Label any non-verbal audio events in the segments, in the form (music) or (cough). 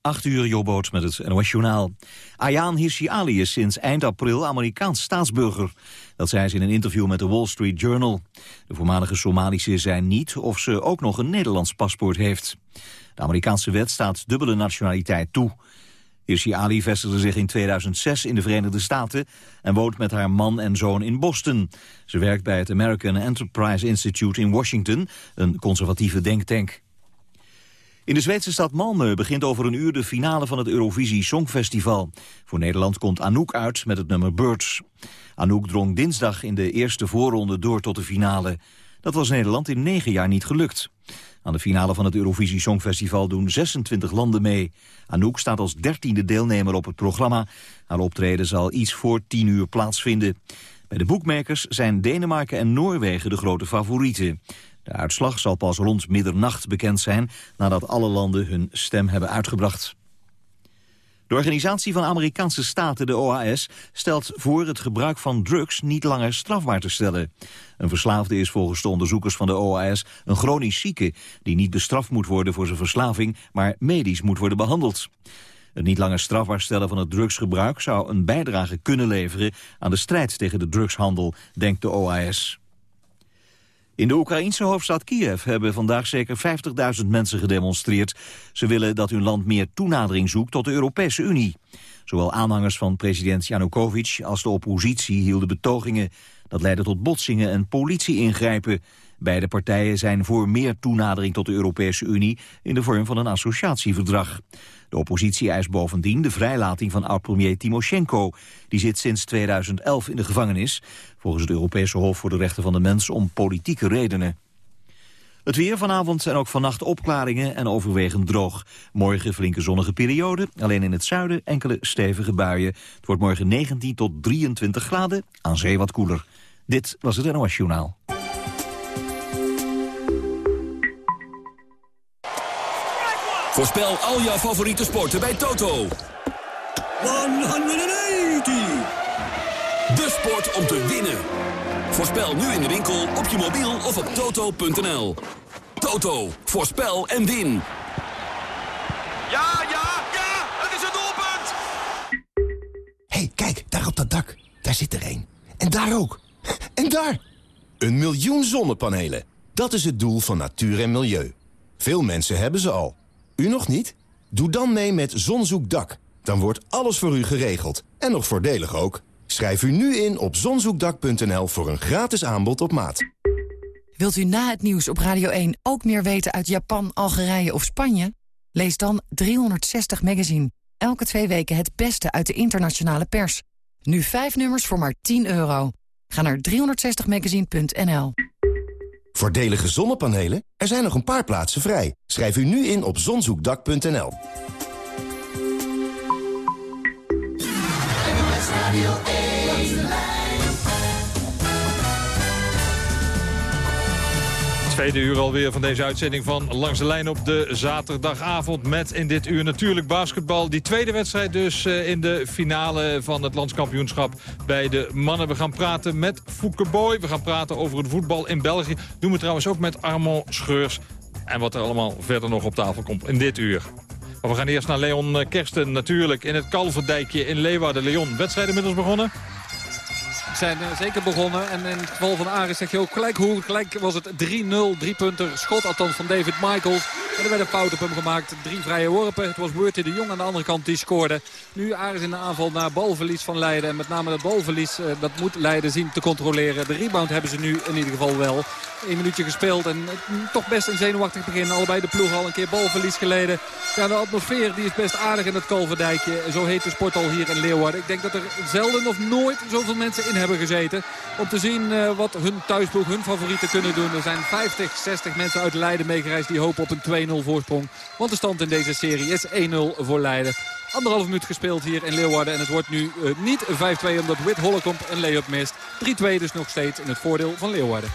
8 uur Jobboot met het NOS Journaal. Ayaan Hirsi Ali is sinds eind april Amerikaans staatsburger. Dat zei ze in een interview met de Wall Street Journal. De voormalige Somalische zei niet of ze ook nog een Nederlands paspoort heeft. De Amerikaanse wet staat dubbele nationaliteit toe. Hirsi Ali vestigde zich in 2006 in de Verenigde Staten... en woont met haar man en zoon in Boston. Ze werkt bij het American Enterprise Institute in Washington... een conservatieve denktank. In de Zweedse stad Malmö begint over een uur de finale van het Eurovisie Songfestival. Voor Nederland komt Anouk uit met het nummer Birds. Anouk drong dinsdag in de eerste voorronde door tot de finale. Dat was Nederland in negen jaar niet gelukt. Aan de finale van het Eurovisie Songfestival doen 26 landen mee. Anouk staat als dertiende deelnemer op het programma. Haar optreden zal iets voor tien uur plaatsvinden. Bij de boekmakers zijn Denemarken en Noorwegen de grote favorieten. De uitslag zal pas rond middernacht bekend zijn... nadat alle landen hun stem hebben uitgebracht. De Organisatie van Amerikaanse Staten, de OAS, stelt voor het gebruik van drugs niet langer strafbaar te stellen. Een verslaafde is volgens de onderzoekers van de OAS een chronisch zieke die niet bestraft moet worden voor zijn verslaving, maar medisch moet worden behandeld. Het niet langer strafbaar stellen van het drugsgebruik zou een bijdrage kunnen leveren aan de strijd tegen de drugshandel, denkt de OAS. In de Oekraïense hoofdstad Kiev hebben vandaag zeker 50.000 mensen gedemonstreerd. Ze willen dat hun land meer toenadering zoekt tot de Europese Unie. Zowel aanhangers van president Yanukovych als de oppositie hielden betogingen. Dat leidde tot botsingen en politie-ingrijpen. Beide partijen zijn voor meer toenadering tot de Europese Unie in de vorm van een associatieverdrag. De oppositie eist bovendien de vrijlating van oud-premier Timoshenko. Die zit sinds 2011 in de gevangenis, volgens het Europese Hof voor de Rechten van de Mens om politieke redenen. Het weer vanavond en ook vannacht opklaringen en overwegend droog. Morgen flinke zonnige periode, alleen in het zuiden enkele stevige buien. Het wordt morgen 19 tot 23 graden, aan zee wat koeler. Dit was het NOS Journaal. Voorspel al jouw favoriete sporten bij Toto. 180! De sport om te winnen. Voorspel nu in de winkel, op je mobiel of op toto.nl. Toto, voorspel en win. Ja, ja, ja, het is een doelpunt! Hé, hey, kijk, daar op dat dak. Daar zit er een. En daar ook. En daar! Een miljoen zonnepanelen. Dat is het doel van natuur en milieu. Veel mensen hebben ze al. U nog niet? Doe dan mee met Zonzoekdak. Dan wordt alles voor u geregeld. En nog voordelig ook. Schrijf u nu in op zonzoekdak.nl voor een gratis aanbod op maat. Wilt u na het nieuws op Radio 1 ook meer weten uit Japan, Algerije of Spanje? Lees dan 360 Magazine. Elke twee weken het beste uit de internationale pers. Nu vijf nummers voor maar 10 euro. Ga naar 360magazine.nl. Voordelige zonnepanelen? Er zijn nog een paar plaatsen vrij. Schrijf u nu in op zonzoekdak.nl. Tweede uur alweer van deze uitzending van Langs de Lijn op de zaterdagavond. Met in dit uur natuurlijk basketbal. Die tweede wedstrijd dus eh, in de finale van het landskampioenschap bij de mannen. We gaan praten met Fouke Boy. We gaan praten over het voetbal in België. Doen we trouwens ook met Armand Scheurs. En wat er allemaal verder nog op tafel komt in dit uur. Maar we gaan eerst naar Leon Kersten natuurlijk in het Kalverdijkje in Leeuwarden. Leon, wedstrijd inmiddels begonnen? Zijn eh, zeker begonnen. En in het geval van Aris zeg je ook gelijk hoe. Gelijk was het 3-0, drie punten schot althans van David Michaels. En er werd een fout op hem gemaakt. Drie vrije worpen. Het was Beurtje de Jong aan de andere kant die scoorde. Nu Aris in de aanval naar balverlies van Leiden. En met name dat balverlies, eh, dat moet Leiden zien te controleren. De rebound hebben ze nu in ieder geval wel. Een minuutje gespeeld en toch best een zenuwachtig begin. Allebei de ploeg al een keer balverlies geleden. Ja, de atmosfeer die is best aardig in het Kalverdijkje. Zo heet de sport al hier in Leeuwarden. Ik denk dat er zelden of nooit zoveel mensen in hebben gezeten. Om te zien uh, wat hun thuisploeg, hun favorieten kunnen doen. Er zijn 50, 60 mensen uit Leiden meegereisd die hopen op een 2-0 voorsprong. Want de stand in deze serie is 1-0 voor Leiden. Anderhalf minuut gespeeld hier in Leeuwarden. En het wordt nu uh, niet 5-2 omdat Wit Hollekomp een lay-up mist. 3-2 dus nog steeds in het voordeel van Leeuwarden.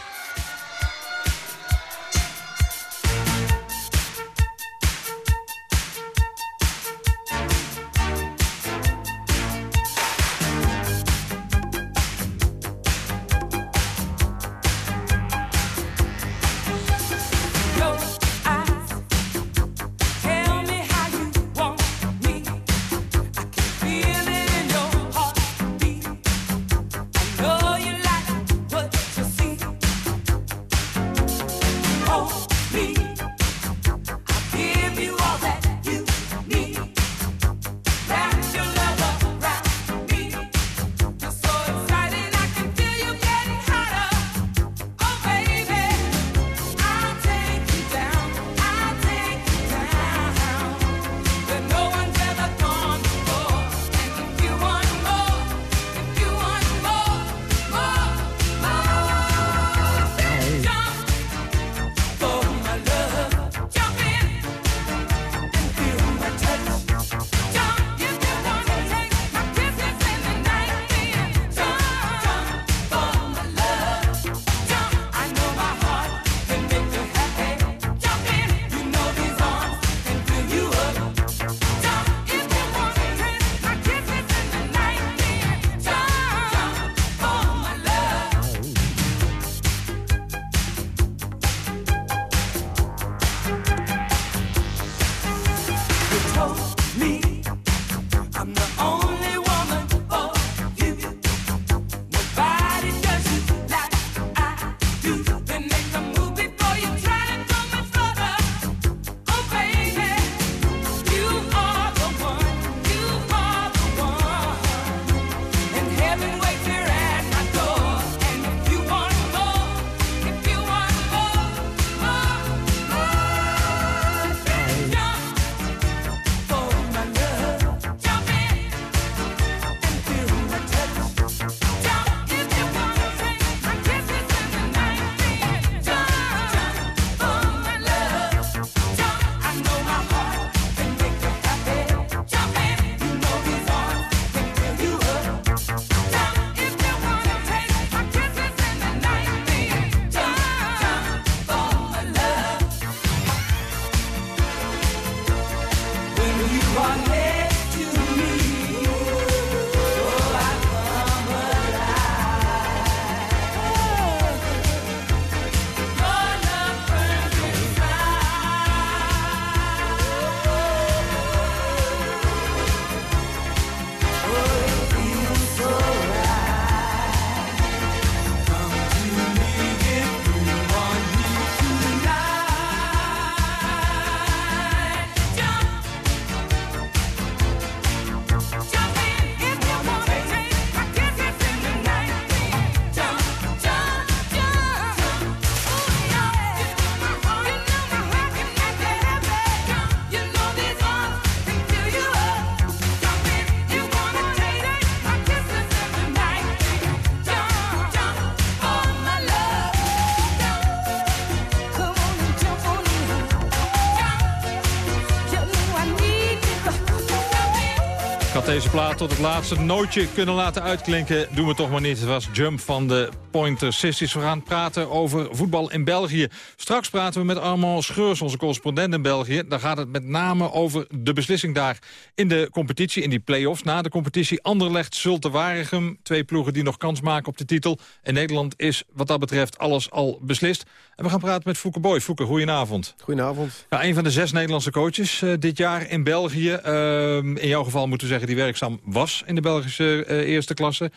Deze plaat tot het laatste nootje kunnen laten uitklinken. Doen we toch maar niet. Het was Jump van de Pointer Sisters. We gaan praten over voetbal in België. Straks praten we met Armand Scheurs, onze correspondent in België. Dan gaat het met name over de beslissing daar in de competitie, in die play-offs. Na de competitie Anderlecht, Zulte Waregem. Twee ploegen die nog kans maken op de titel. In Nederland is wat dat betreft alles al beslist. En we gaan praten met Fouke Boy. Fouke, goedenavond. Goedenavond. Ja, een van de zes Nederlandse coaches uh, dit jaar in België. Uh, in jouw geval moeten we zeggen die was in de Belgische uh, eerste klasse.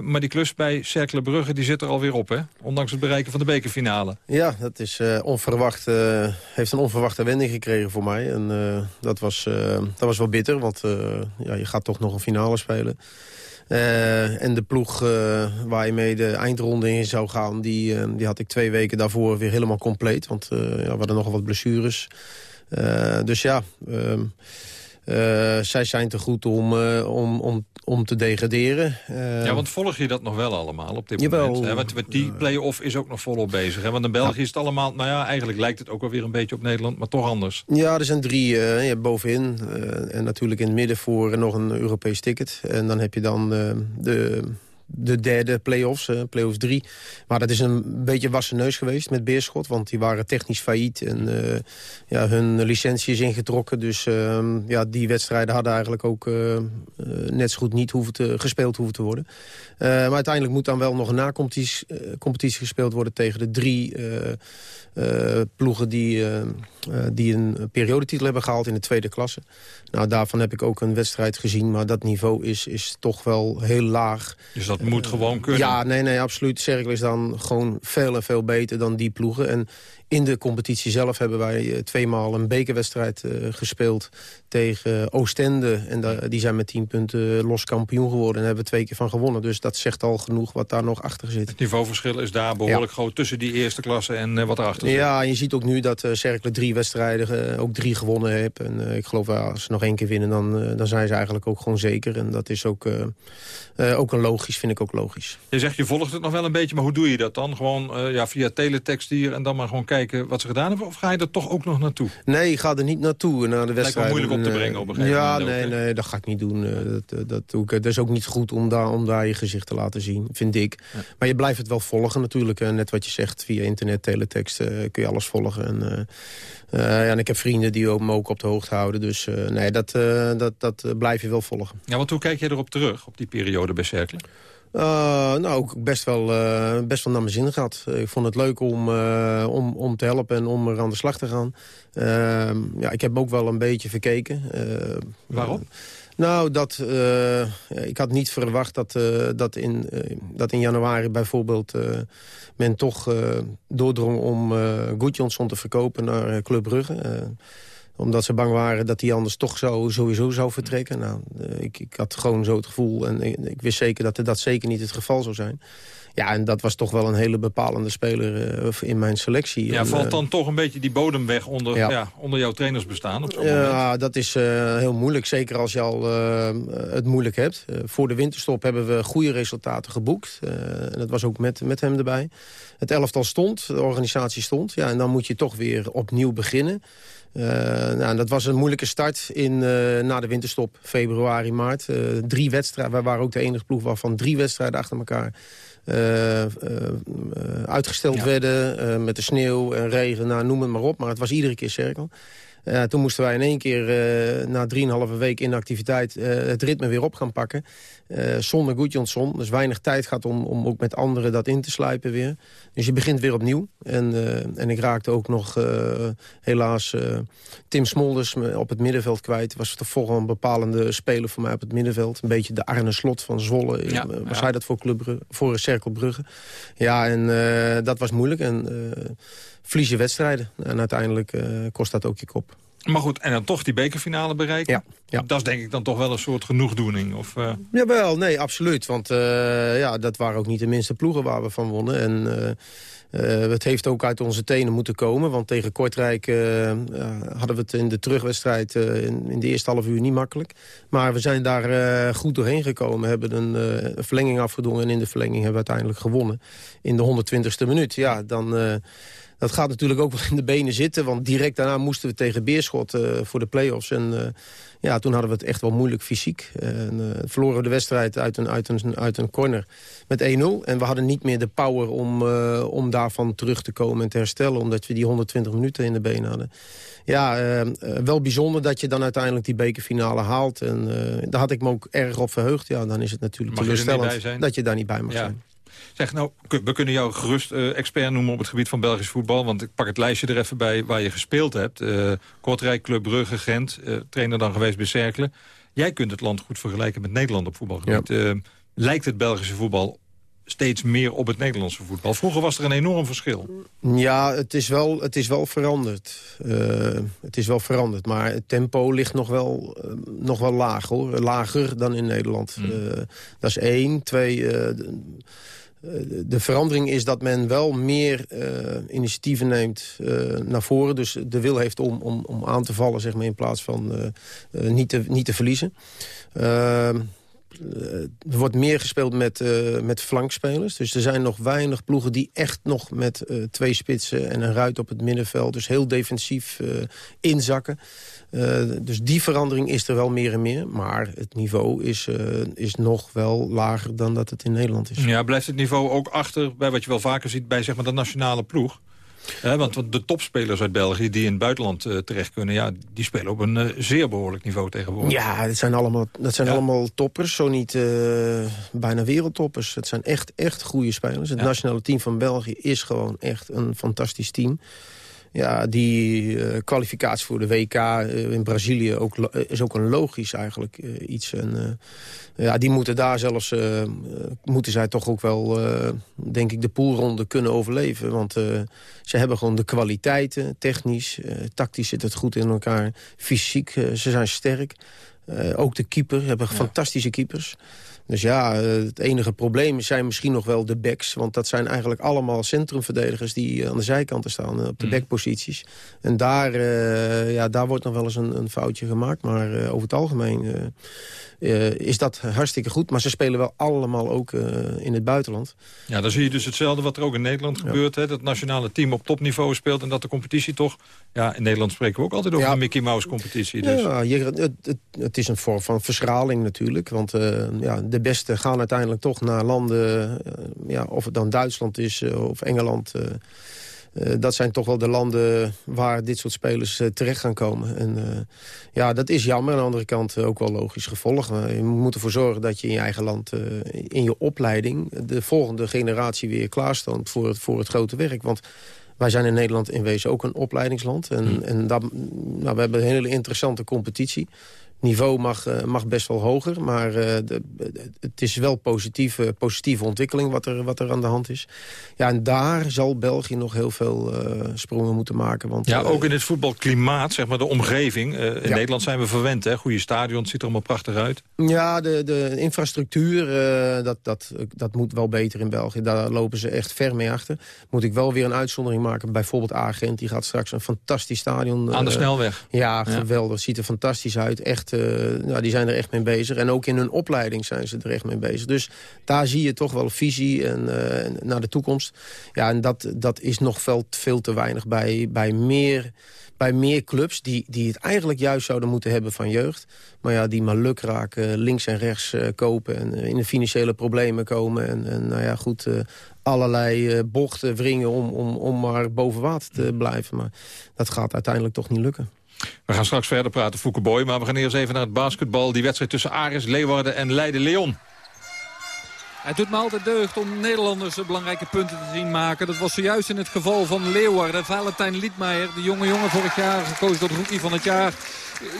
maar die klus bij Cercle Brugge die zit er alweer op, hè? Ondanks het bereiken van de bekerfinale. Ja, dat is onverwacht, heeft een onverwachte wending gekregen voor mij. En dat, was, dat was wel bitter, want ja, je gaat toch nog een finale spelen. En de ploeg uh, waar je mee de eindronde in zou gaan... Die, die had ik twee weken daarvoor weer helemaal compleet. Want ja, we hadden nogal wat blessures. dus ja, ehm, zij zijn te goed om, om, om om te degraderen. Uh, ja, want volg je dat nog wel allemaal op dit jawel, moment? Hè? Want die play-off is ook nog volop bezig. Hè? Want in België ja. is het allemaal... Nou ja, eigenlijk lijkt het ook wel weer een beetje op Nederland, maar toch anders. Ja, er zijn drie uh, ja, bovenin. En natuurlijk in het midden voor nog een Europees ticket. En dan heb je dan de de derde play-offs, uh, play-offs drie. Maar dat is een beetje wassen neus geweest met Beerschot. Want die waren technisch failliet en uh, ja, hun licentie is ingetrokken. Dus uh, ja, die wedstrijden hadden eigenlijk ook uh, net zo goed niet hoeven te, gespeeld hoeven te worden. maar uiteindelijk moet dan wel nog een na-competitie competitie gespeeld worden tegen de drie ploegen die, die een periodetitel hebben gehaald in de tweede klasse. Nou, daarvan heb ik ook een wedstrijd gezien, maar dat niveau is, is toch wel heel laag. Dus dat moet gewoon kunnen? Ja, nee, nee, absoluut. Cercle is dan gewoon veel en veel beter dan die ploegen. En in de competitie zelf hebben wij tweemaal een bekerwedstrijd uh, gespeeld tegen Oostende. En die zijn met tien punten los kampioen geworden en hebben we twee keer van gewonnen. Dus dat zegt al genoeg wat daar nog achter zit. Het niveauverschil is daar behoorlijk ja. groot tussen die eerste klasse en uh, wat erachter zit. Ja, je ziet ook nu dat uh, Cercle drie wedstrijden ook drie gewonnen heeft. En ik geloof wel, als ze nog één keer winnen, dan, dan zijn ze eigenlijk ook gewoon zeker. En dat is ook, ook een logisch, vind ik ook logisch. Je zegt je volgt het nog wel een beetje, maar hoe doe je dat dan? Gewoon ja, via teletext hier en dan maar gewoon kijken wat ze gedaan hebben? Of ga je er toch ook nog naartoe? Nee, ik ga er niet naartoe. Naar de wedstrijd. Lijkt moeilijk op te brengen op een gegeven ja, moment. Ja, nee, nee, dat ga ik niet doen. Dat, dat, doe ik. Het is ook niet goed om daar, om daar je gezicht te laten zien, vind ik. Ja. Maar je blijft het wel volgen natuurlijk. Net wat je zegt, via internet, teletext kun je alles volgen. En, uh, ja, en ik heb vrienden die me ook op de hoogte houden. Dus nee, dat, dat, dat blijf je wel volgen. Ja, want hoe kijk je erop terug, op die periode bij Cercle? Uh, nou, ook best wel, uh, best wel naar mijn zin gehad. Ik vond het leuk om, uh, om, om te helpen en om er aan de slag te gaan. ja, ik heb ook wel een beetje verkeken. Waarom? Nou, dat, ik had niet verwacht dat, dat, in, dat in januari bijvoorbeeld men toch doordrong om uh, te verkopen naar Club Brugge omdat ze bang waren dat hij anders toch zo, sowieso zou vertrekken. Nou, ik, ik had gewoon zo het gevoel en ik, ik wist zeker dat dat zeker niet het geval zou zijn. Ja, en dat was toch wel een hele bepalende speler uh, in mijn selectie. Ja, en, valt uh, dan toch een beetje die bodem weg onder, ja. Ja, onder jouw trainersbestaan op ja, dat is uh, heel moeilijk. Zeker als je al het moeilijk hebt. voor de winterstop hebben we goede resultaten geboekt. en dat was ook met, met hem erbij. Het elftal stond, de organisatie stond. Ja, en dan moet je toch weer opnieuw beginnen. Uh, nou, dat was een moeilijke start in, uh, na de winterstop, februari, maart. Uh, drie wedstrijden, wij waren ook de enige ploeg waarvan drie wedstrijden achter elkaar uitgesteld ja. werden. met de sneeuw en regen, nou, noem het maar op. Maar het was iedere keer cirkel. Uh, toen moesten wij in één keer uh, na drieënhalve week inactiviteit uh, het ritme weer op gaan pakken. zonder Goedjonsson. Dus weinig tijd gaat om, om ook met anderen dat in te slijpen weer. Dus je begint weer opnieuw. En, en ik raakte ook nog helaas Tim Smolders op het middenveld kwijt. Was toch een bepalende speler voor mij op het middenveld. Een beetje de Arne Slot van Zwolle. Ja, was ja. hij dat voor, Club, voor Cerkel Brugge. Ja, en dat was moeilijk. En verlies je wedstrijden. En uiteindelijk uh, kost dat ook je kop. Maar goed, en dan toch die bekerfinale bereiken? Ja, ja. Dat is denk ik dan toch wel een soort genoegdoening? Of, uh... Jawel, nee, absoluut. Want uh, ja, dat waren ook niet de minste ploegen waar we van wonnen. En het heeft ook uit onze tenen moeten komen. Want tegen Kortrijk hadden we het in de terugwedstrijd in, in, de eerste half uur niet makkelijk. Maar we zijn daar goed doorheen gekomen. Hebben een, een, verlenging afgedwongen. En in de verlenging hebben we uiteindelijk gewonnen. In de 120ste minuut. Ja, dan dat gaat natuurlijk ook wel in de benen zitten. Want direct daarna moesten we tegen Beerschot voor de play-offs. En ja, toen hadden we het echt wel moeilijk fysiek. En, verloren we de wedstrijd uit een, uit een, uit een corner met 1-0. En we hadden niet meer de power om, om daarvan terug te komen en te herstellen. Omdat we die 120 minuten in de benen hadden ja, wel bijzonder dat je dan uiteindelijk die bekerfinale haalt. En daar had ik me ook erg op verheugd. Ja, dan is het natuurlijk teleurstellend dat je daar niet bij mag zijn. Zeg, nou, we kunnen jou gerust uh, expert noemen op het gebied van Belgisch voetbal. Want ik pak het lijstje er even bij waar je gespeeld hebt. Uh, Kortrijk, Club Brugge, Gent, trainer dan geweest bij Cerkelen. Jij kunt het land goed vergelijken met Nederland op voetbalgebied. lijkt het Belgische voetbal steeds meer op het Nederlandse voetbal. Vroeger was er een enorm verschil. Ja, het is wel, het is wel veranderd. Uh, het is wel veranderd, maar het tempo ligt nog wel, uh, nog wel laag, hoor. Lager dan in Nederland. Mm. Uh, dat is één. Twee, de, de, verandering is dat men wel meer initiatieven neemt naar voren. Dus de wil heeft om, om, om aan te vallen, zeg maar, in plaats van niet, te, niet te verliezen. Ehm, eh, er wordt meer gespeeld met, met flankspelers. Dus er zijn nog weinig ploegen die echt nog met twee spitsen... en een ruit op het middenveld, dus heel defensief inzakken. Dus die verandering is er wel meer en meer. Maar het niveau is, is nog wel lager dan dat het in Nederland is. Ja, blijft het niveau ook achter bij wat je wel vaker ziet... bij zeg maar, de nationale ploeg? want de topspelers uit België die in het buitenland uh, terecht kunnen... Ja, die spelen op een uh, zeer behoorlijk niveau tegenwoordig. Ja, dat zijn allemaal, dat zijn allemaal toppers, zo niet uh, bijna wereldtoppers. Het zijn echt, echt goede spelers. Het nationale team van België is gewoon echt een fantastisch team. Ja, die uh, kwalificatie voor de WK uh, in Brazilië ook, is ook een logisch eigenlijk iets. En, ja, die moeten daar zelfs, moeten zij toch ook wel, denk ik, de poolronde kunnen overleven. Want ze hebben gewoon de kwaliteiten, technisch, tactisch zit het goed in elkaar. Fysiek, ze zijn sterk. ook de keeper, hebben fantastische keepers. Dus ja, eh, het enige probleem zijn misschien nog wel de backs. Want dat zijn eigenlijk allemaal centrumverdedigers die aan de zijkanten staan, eh, op de mm. backposities. En daar, uh, ja, daar wordt nog wel eens een, een foutje gemaakt. Maar uh, over het algemeen uh, uh, is dat hartstikke goed. Maar ze spelen wel allemaal ook in het buitenland. Ja, dan zie je dus hetzelfde wat er ook in Nederland gebeurt. Hè? Dat het nationale team op topniveau speelt en dat de competitie toch... Ja, in Nederland spreken we ook altijd over een Mickey Mouse competitie. Dus. Ja, je, het, het, het, is een vorm van verschraling natuurlijk. Want ja, de beste gaan uiteindelijk toch naar landen... ja, of het dan Duitsland is of Engeland... Uh, dat zijn toch wel de landen waar dit soort spelers uh, terecht gaan komen. En uh, ja, dat is jammer. Aan de andere kant ook wel logisch gevolg. je moet ervoor zorgen dat je in je eigen land, in je opleiding... de volgende generatie weer klaarstond voor het, voor het grote werk. Want wij zijn in Nederland in wezen ook een opleidingsland. En, hmm. en dat, nou, we hebben een hele interessante competitie niveau mag, uh, mag best wel hoger. Maar uh, de, het is wel positieve, positieve ontwikkeling wat er, wat er aan de hand is. Ja, en daar zal België nog heel veel sprongen moeten maken. Want, ja, ook in het voetbalklimaat, zeg maar, de omgeving. in Nederland zijn we verwend, hè? Goede stadion, ziet er allemaal prachtig uit. Ja, de, de infrastructuur, dat, dat, dat moet wel beter in België. Daar lopen ze echt ver mee achter. Moet ik wel weer een uitzondering maken. Bijvoorbeeld Agent, die gaat straks een fantastisch stadion... Aan de snelweg. Ja, geweldig. Ziet er fantastisch uit. Echt nou, die zijn er echt mee bezig. En ook in hun opleiding zijn ze er echt mee bezig. Dus daar zie je toch wel visie en, uh, naar de toekomst. Ja, en dat, dat is nog veel, veel te weinig bij, bij meer bij meer clubs die, die het eigenlijk juist zouden moeten hebben van jeugd. Maar ja, die maar luk raken, links en rechts uh, kopen... en in de financiële problemen komen. En, en nou ja, goed, allerlei bochten wringen om, om, om maar boven water te blijven. Maar dat gaat uiteindelijk toch niet lukken. We gaan straks verder praten, Fouke Boy. Maar we gaan eerst even naar het basketbal. Die wedstrijd tussen Aris, Leeuwarden en Leiden-Leon. Het doet me altijd deugd om Nederlanders belangrijke punten te zien maken. Dat was zojuist in het geval van Leeuwarden. Valentijn Liedmeijer, de jonge jongen vorig jaar gekozen tot rookie van het jaar.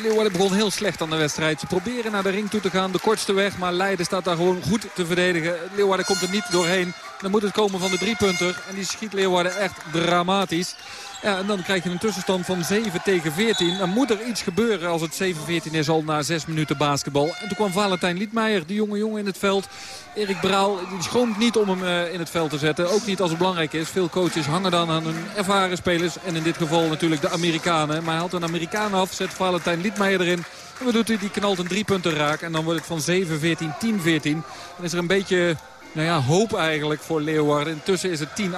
Leeuwarden begon heel slecht aan de wedstrijd. Ze proberen naar de ring toe te gaan, de kortste weg. Maar Leiden staat daar gewoon goed te verdedigen. Leeuwarden komt er niet doorheen. Dan moet het komen van de driepunter. En die schiet Leeuwarden echt dramatisch. Ja, en dan krijg je een tussenstand van 7 tegen 14. Dan moet er iets gebeuren als het 7-14 is al na 6 minuten basketbal. En toen kwam Valentijn Liedmeijer, de jonge jongen in het veld. Erik Braal, die schroomt niet om hem uh, in het veld te zetten. Ook niet als het belangrijk is. Veel coaches hangen dan aan hun ervaren spelers. En in dit geval natuurlijk de Amerikanen. Maar hij haalt een Amerikaan af, zet Valentijn Liedmeijer erin. En wat doet hij? Die knalt een driepunten raak. En dan wordt het van 7-14, 10-14. Dan is er een beetje nou ja, hoop eigenlijk voor Leeuwarden. Intussen is het 10-18.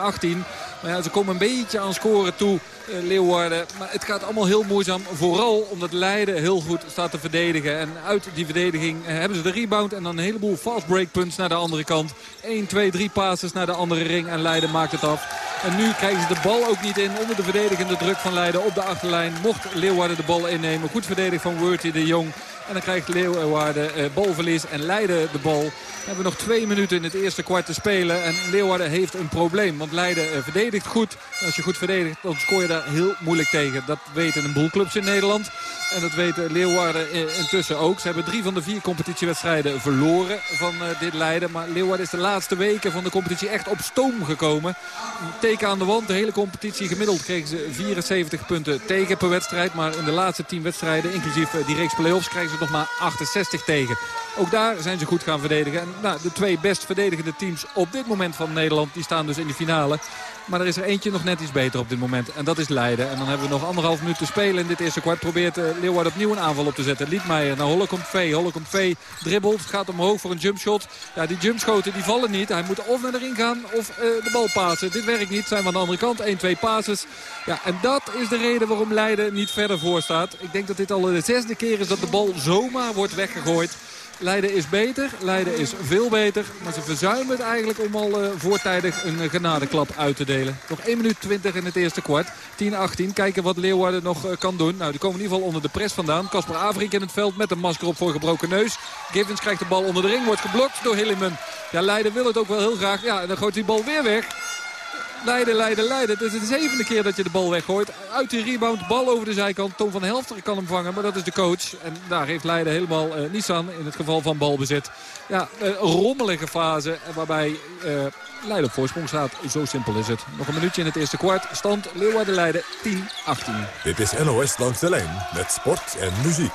Maar ja, ze komen een beetje aan scoren toe, uh, Leeuwarden. Maar het gaat allemaal heel moeizaam. Vooral omdat Leiden heel goed staat te verdedigen. En uit die verdediging uh, hebben ze de rebound. En dan een heleboel fast break punts naar de andere kant. 1, 2, 3 passes naar de andere ring. En Leiden maakt het af. En nu krijgen ze de bal ook niet in onder de verdedigende druk van Leiden op de achterlijn. Mocht Leeuwarden de bal innemen. Goed verdedigd van Wurtie de Jong. En dan krijgt Leeuwarden uh, balverlies en Leiden de bal. We hebben nog twee minuten in het eerste kwart te spelen. En Leeuwarden heeft een probleem. Want Leiden uh, verdedigt goed. En als je goed verdedigt, dan scoor je daar heel moeilijk tegen. Dat weten een boel clubs in Nederland. En dat weten Leeuwarden intussen ook. Ze hebben drie van de vier competitiewedstrijden verloren van dit Leiden. Maar Leeuwarden is de laatste weken van de competitie echt op stoom gekomen. Teken aan de wand. De hele competitie gemiddeld kregen ze 74 punten tegen per wedstrijd. Maar in de laatste 10 wedstrijden, inclusief die reeks play-offs, krijgen ze nog maar 68 tegen. Ook daar zijn ze goed gaan verdedigen. En nou, de twee best verdedigende teams op dit moment van Nederland... die staan dus in de finale. Maar er is er eentje nog net iets beter op dit moment. En dat is Leiden. En dan hebben we nog anderhalf minuut te spelen in dit eerste kwart. Probeert uh, Leeuwarden opnieuw een aanval op te zetten. Liedmeijer naar Holle komt Vee. Holle komt Vee dribbelt. Gaat omhoog voor een jumpshot. Ja, die jumpschoten die vallen niet. Hij moet of naar de ring gaan of uh, de bal pasen. Dit werkt niet. Zijn we aan de andere kant. 1, 2 passes. Ja, en dat is de reden waarom Leiden niet verder voor staat. Ik denk dat dit al de zesde keer is dat de bal zomaar wordt weggegooid. Leiden is beter, Leiden is veel beter. Maar ze verzuimen het eigenlijk om al uh, voortijdig een uh, genadeklap uit te delen. Nog 1 minuut 20 in het eerste kwart. 10-18. Kijken wat Leeuwarden nog uh, kan doen. Nou, die komen in ieder geval onder de pres vandaan. Kasper Avrink in het veld met een masker op voor gebroken neus. Givens krijgt de bal onder de ring. Wordt geblokt door Hilliman. Ja, Leiden wil het ook wel heel graag. Ja, en dan gooit die bal weer weg. Leiden, Leiden, Leiden. Het is de zevende keer dat je de bal weggooit. Uit die rebound, bal over de zijkant. Tom van Helfteren kan hem vangen, maar dat is de coach. En daar heeft Leiden helemaal uh, niets aan in het geval van balbezit. Ja, een rommelige fase waarbij uh, Leiden op voorsprong staat. Zo simpel is het. Nog een minuutje in het eerste kwart. Stand Leeuwarden-Leiden 10-18. Dit is NOS langs de lijn met sport en muziek.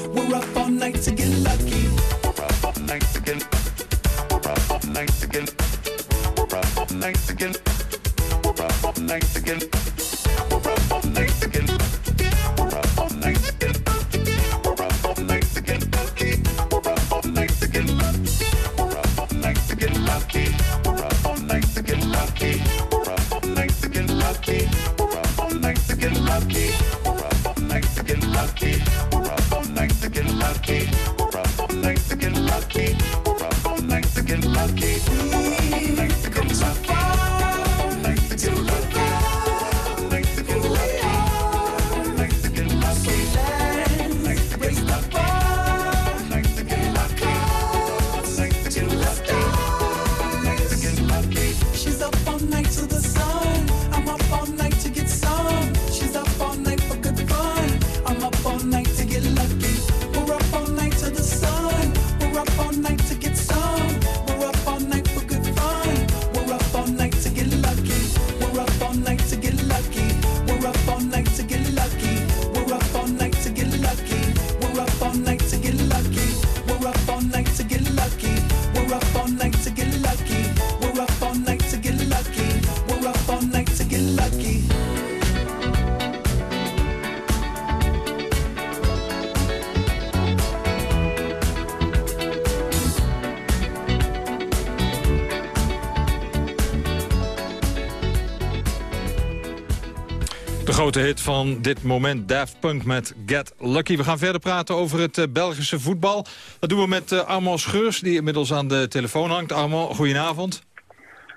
Grote hit van dit moment, Daft Punk met Get Lucky. We gaan verder praten over het eh, Belgische voetbal. Dat doen we met uh, Armand Scheurs, die inmiddels aan de telefoon hangt. Armand, goedenavond.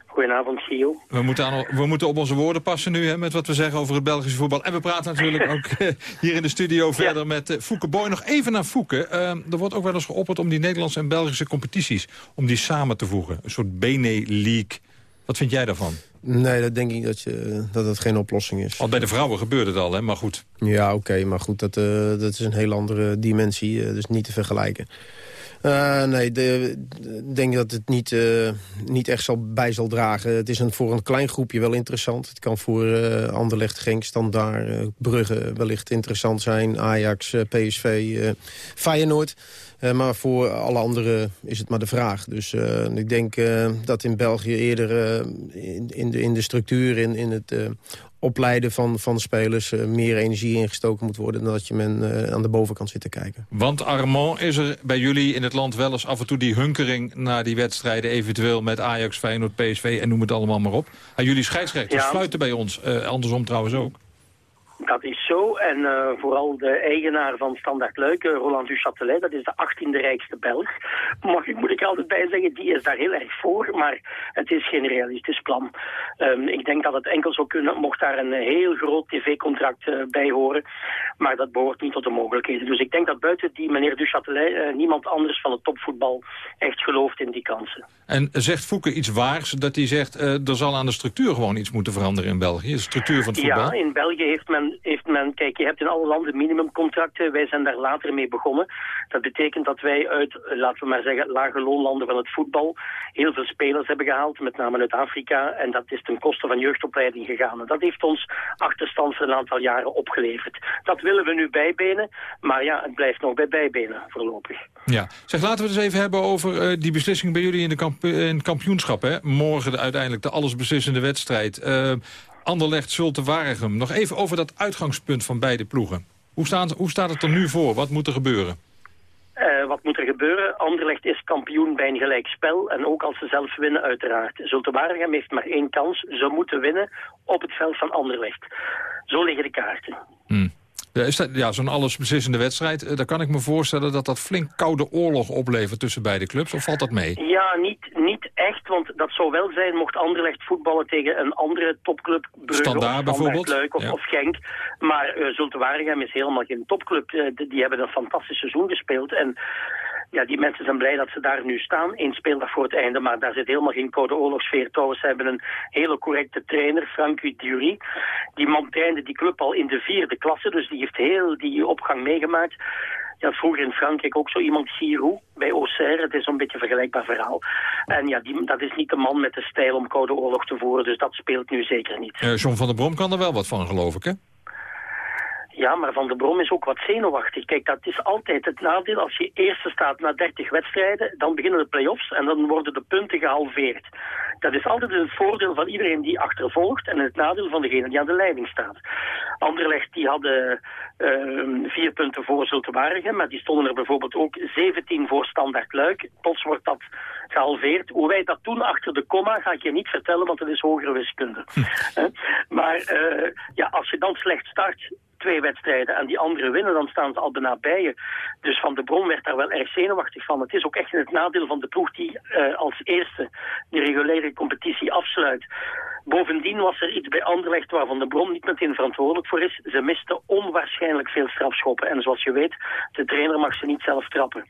Goedenavond, Gio. We moeten, aan, we moeten op onze woorden passen nu hè, met wat we zeggen over het Belgische voetbal. En we praten natuurlijk ook eh, hier in de studio verder met Fouke Boy. Nog even naar Fouke. Uh, er wordt ook wel eens geopperd om die Nederlandse en Belgische competities... om die samen te voegen. Een soort Bene-league. Wat vind jij daarvan? Nee, dat denk ik dat, je, dat het geen oplossing is. Al bij de vrouwen gebeurde het al, hè? maar goed. Ja, oké, maar goed, dat, uh, dat is een heel andere dimensie, uh, dus niet te vergelijken. Uh, nee, ik denk dat het niet, niet echt zal bij zal dragen. Het is een, voor een klein groepje wel interessant. Het kan voor Anderlecht, Genk, Standaard, Brugge wellicht interessant zijn. Ajax, PSV, Feyenoord. Maar voor alle anderen is het maar de vraag. Dus ik denk dat in België eerder in, in, de, in de structuur, in, in het opleiden van, van spelers uh, meer energie ingestoken moet worden... dan dat je men uh, aan de bovenkant zit te kijken. Want Armand, is er bij jullie in het land wel eens af en toe die hunkering... naar die wedstrijden, eventueel met Ajax, Feyenoord, PSV en noem het allemaal maar op? En jullie scheidsrechters ja. fluiten bij ons, uh, andersom trouwens ook. Dat is zo. En uh, vooral de eigenaar van Standaard Luik, Roland Duchatelet, dat is de 18e rijkste Belg. Mag ik, moet ik altijd bij zeggen, die is daar heel erg voor, maar het is geen realistisch plan. Um, ik denk dat het enkel zou kunnen, mocht daar een heel groot tv-contract uh, bij horen, maar dat behoort niet tot de mogelijkheden. Dus ik denk dat buiten die meneer uh, niemand anders van het topvoetbal echt gelooft in die kansen. En zegt Fouke iets waars, dat hij zegt, er zal aan de structuur gewoon iets moeten veranderen in België? De structuur van het voetbal? Ja, in België heeft men heeft men, kijk, je hebt in alle landen minimumcontracten. Wij zijn daar later mee begonnen. Dat betekent dat wij uit, laten we maar zeggen, lage loonlanden van het voetbal heel veel spelers hebben gehaald, met name uit Afrika. En dat is ten koste van jeugdopleiding gegaan. En dat heeft ons achterstand een aantal jaren opgeleverd. Dat willen we nu bijbenen, maar ja, het blijft nog bij bijbenen voorlopig. Ja, zeg, laten we het eens even hebben over uh, die beslissing bij jullie in, de kamp kampioenschap. Hè? Morgen de, uiteindelijk de allesbeslissende wedstrijd. Uh, Anderlecht, Zulte, Waregem. Nog even over dat uitgangspunt van beide ploegen. Hoe, staan, hoe staat het er nu voor? Wat moet er gebeuren? Uh, wat moet er gebeuren? Anderlecht is kampioen bij een gelijk spel. En ook als ze zelf winnen, uiteraard. Zulte Waregem heeft maar één kans. Ze moeten winnen op het veld van Anderlecht. Zo liggen de kaarten. Hmm. Ja, zo'n allesbeslissende wedstrijd. Daar kan ik me voorstellen dat dat flink koude oorlog oplevert tussen beide clubs. Of valt dat mee? Ja, niet, niet echt. Want dat zou wel zijn mocht Anderlecht voetballen tegen een andere topclub. Brugge Standaard of bijvoorbeeld. Luik of, ja. of Genk. Maar uh, Zulte Waregem is helemaal geen topclub. Uh, die hebben een fantastisch seizoen gespeeld. En ja, die mensen zijn blij dat ze daar nu staan. Eén speeldag voor het einde, maar daar zit helemaal geen koude oorlogsfeer. Trouwens, ze hebben een hele correcte trainer, Frank Dury. Die man trainde die club al in de vierde klasse, dus die heeft heel die opgang meegemaakt. Ja, vroeger in Frankrijk ook zo iemand, Giroud, bij Auxerre. Het is zo'n beetje een vergelijkbaar verhaal. En ja, die, dat is niet de man met de stijl om koude oorlog te voeren, dus dat speelt nu zeker niet. Uh, John van der Brom kan er wel wat van, geloof ik, hè? Ja, maar Van der Brom is ook wat zenuwachtig. Kijk, dat is altijd het nadeel. Als je eerste staat na 30 wedstrijden, dan beginnen de play-offs en dan worden de punten gehalveerd. Dat is altijd het voordeel van iedereen die achtervolgt en het nadeel van degene die aan de leiding staat. Anderlecht, die hadden uh, vier punten voor Zulte Waregem, maar die stonden er bijvoorbeeld ook 17 voor Standaard Luik. Plots wordt dat gehalveerd. Hoe wij dat doen achter de komma ga ik je niet vertellen, want het is hogere wiskunde. Hm. maar uh, ja, als je dan slecht start, twee wedstrijden en die andere winnen, dan staan ze al bijna bij je. Dus Van de Brom werd daar wel erg zenuwachtig van. Het is ook echt in het nadeel van de ploeg die eh, als eerste reguliere competitie afsluit. Bovendien was er iets bij Anderlecht waar Van de Brom niet meteen verantwoordelijk voor is. Ze misten onwaarschijnlijk veel strafschoppen. En zoals je weet, de trainer mag ze niet zelf trappen.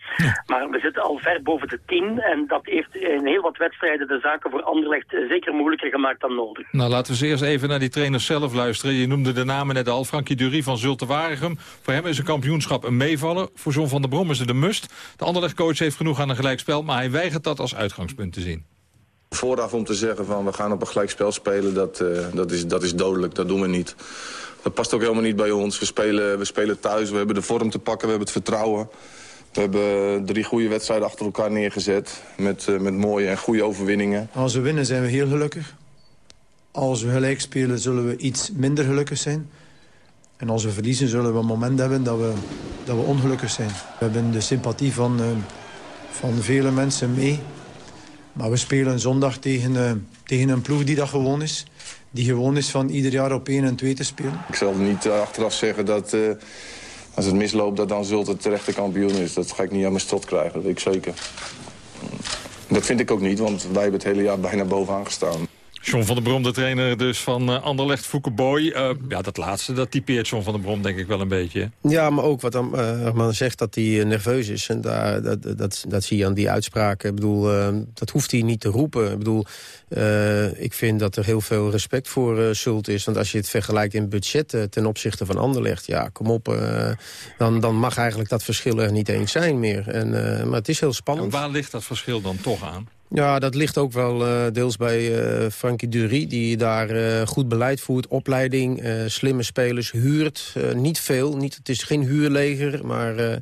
Maar we zitten al ver boven de tien. En dat heeft in heel wat wedstrijden de zaken voor Anderlecht zeker moeilijker gemaakt dan nodig. Nou, laten we eens eerst even naar die trainers zelf luisteren. Je noemde de namen net al. Frankie Dury van Zulte Waregem. Voor hem is een kampioenschap een meevallen. Voor John van der Brom is het een must. De Anderlecht-coach heeft genoeg aan een gelijkspel... maar hij weigert dat als uitgangspunt te zien. Vooraf om te zeggen van we gaan op een gelijkspel spelen, dat, eh, dat, is, dat is dodelijk. Dat doen we niet. Dat past ook helemaal niet bij ons. We spelen, we spelen thuis, we hebben de vorm te pakken, we hebben het vertrouwen. We hebben drie goede wedstrijden achter elkaar neergezet. Met, eh, met mooie en goede overwinningen. Als we winnen zijn we heel gelukkig. Als we gelijk spelen zullen we iets minder gelukkig zijn. En als we verliezen zullen we een moment hebben dat we, dat we ongelukkig zijn. We hebben de sympathie van, eh, van vele mensen mee. Maar we spelen zondag tegen, eh, tegen een ploeg die dat gewoon is. Die gewoon is van ieder jaar op 1 en 2 te spelen. Ik zal niet eh, achteraf zeggen dat eh, als het misloopt... dat dan Zult het terechte kampioen is. Dat ga ik niet aan mijn stot krijgen, dat weet ik zeker. Dat vind ik ook niet, want wij hebben het hele jaar bijna bovenaan gestaan. John van der Brom, de trainer dus van uh, Anderlecht Foukeboy. Uh, ja, dat laatste, dat typeert John van der Brom denk ik wel een beetje. Ja, maar ook wat Arman zegt, dat hij nerveus is. En daar, dat, dat, dat zie je aan die uitspraken. Ik bedoel, dat hoeft hij niet te roepen. Ik bedoel, ik vind dat er heel veel respect voor Sult is. Want als je het vergelijkt in budget ten opzichte van Anderlecht... ja, kom op, dan, dan mag eigenlijk dat verschil er niet eens zijn meer. En, maar het is heel spannend. En waar ligt dat verschil dan toch aan? Ja, dat ligt ook wel uh, deels bij uh, Frankie Dury, die daar uh, goed beleid voert. Opleiding, slimme spelers, huurt. niet veel, niet, het is geen huurleger, maar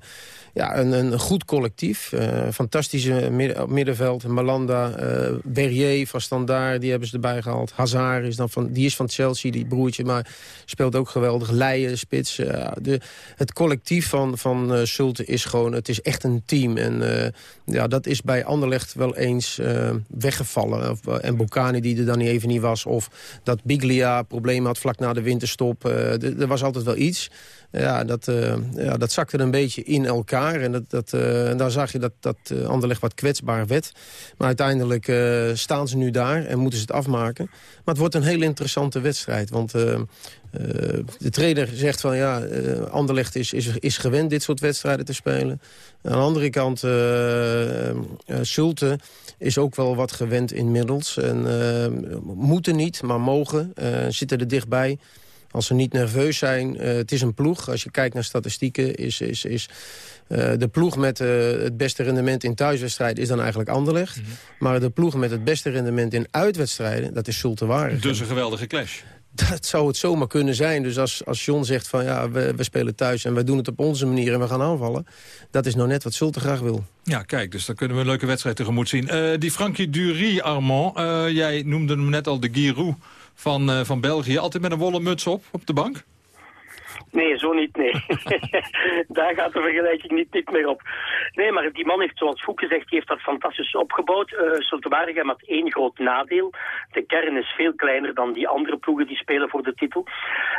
ja, een, een goed collectief. Uh, fantastische midden, middenveld. Malanda, uh, Berrier van Standaard, die hebben ze erbij gehaald. Hazard is dan van, die is van Chelsea, die broertje, maar speelt ook geweldig. Leijen, spits. Uh, de, het collectief van, van uh, Sulte is gewoon, het is echt een team. En ja, dat is bij Anderlecht wel eens weggevallen. Of, en Bocani die er dan even niet was. Of dat Biglia problemen had vlak na de winterstop. er was altijd wel iets ja, dat, uh, ja, dat zakte een beetje in elkaar. En dat, dat, uh, daar zag je dat, dat uh, Anderlecht wat kwetsbaar werd. Maar uiteindelijk staan ze nu daar en moeten ze het afmaken. Maar het wordt een heel interessante wedstrijd. Want de trainer zegt van ja, Anderlecht is, is, is gewend dit soort wedstrijden te spelen. Aan de andere kant, Sulte is ook wel wat gewend inmiddels. En moeten niet, maar mogen. zitten er dichtbij. Als ze niet nerveus zijn, uh, het is een ploeg. Als je kijkt naar statistieken, is, is, is uh, de ploeg met uh, het beste rendement in thuiswedstrijden is dan eigenlijk Anderlecht. Mm -hmm. Maar de ploeg met het beste rendement in uitwedstrijden, dat is Zulte Waregem. Dus een geweldige clash. Dat zou het zomaar kunnen zijn. Dus als, als John zegt van ja, we, we spelen thuis en wij doen het op onze manier en we gaan aanvallen. Dat is nou net wat Zulte graag wil. Ja, kijk, dus dan kunnen we een leuke wedstrijd tegemoet zien. Die Frankie Dury, Armand, jij noemde hem net al de Giroud van, uh, van België. Altijd met een wollen muts op, op de bank? Nee, zo niet, nee. (laughs) Daar gaat de vergelijking niet, niet meer op. Nee, maar die man heeft, zoals Foek gezegd, die heeft dat fantastisch opgebouwd. Uh, Sultewaregem had één groot nadeel. De kern is veel kleiner dan die andere ploegen die spelen voor de titel.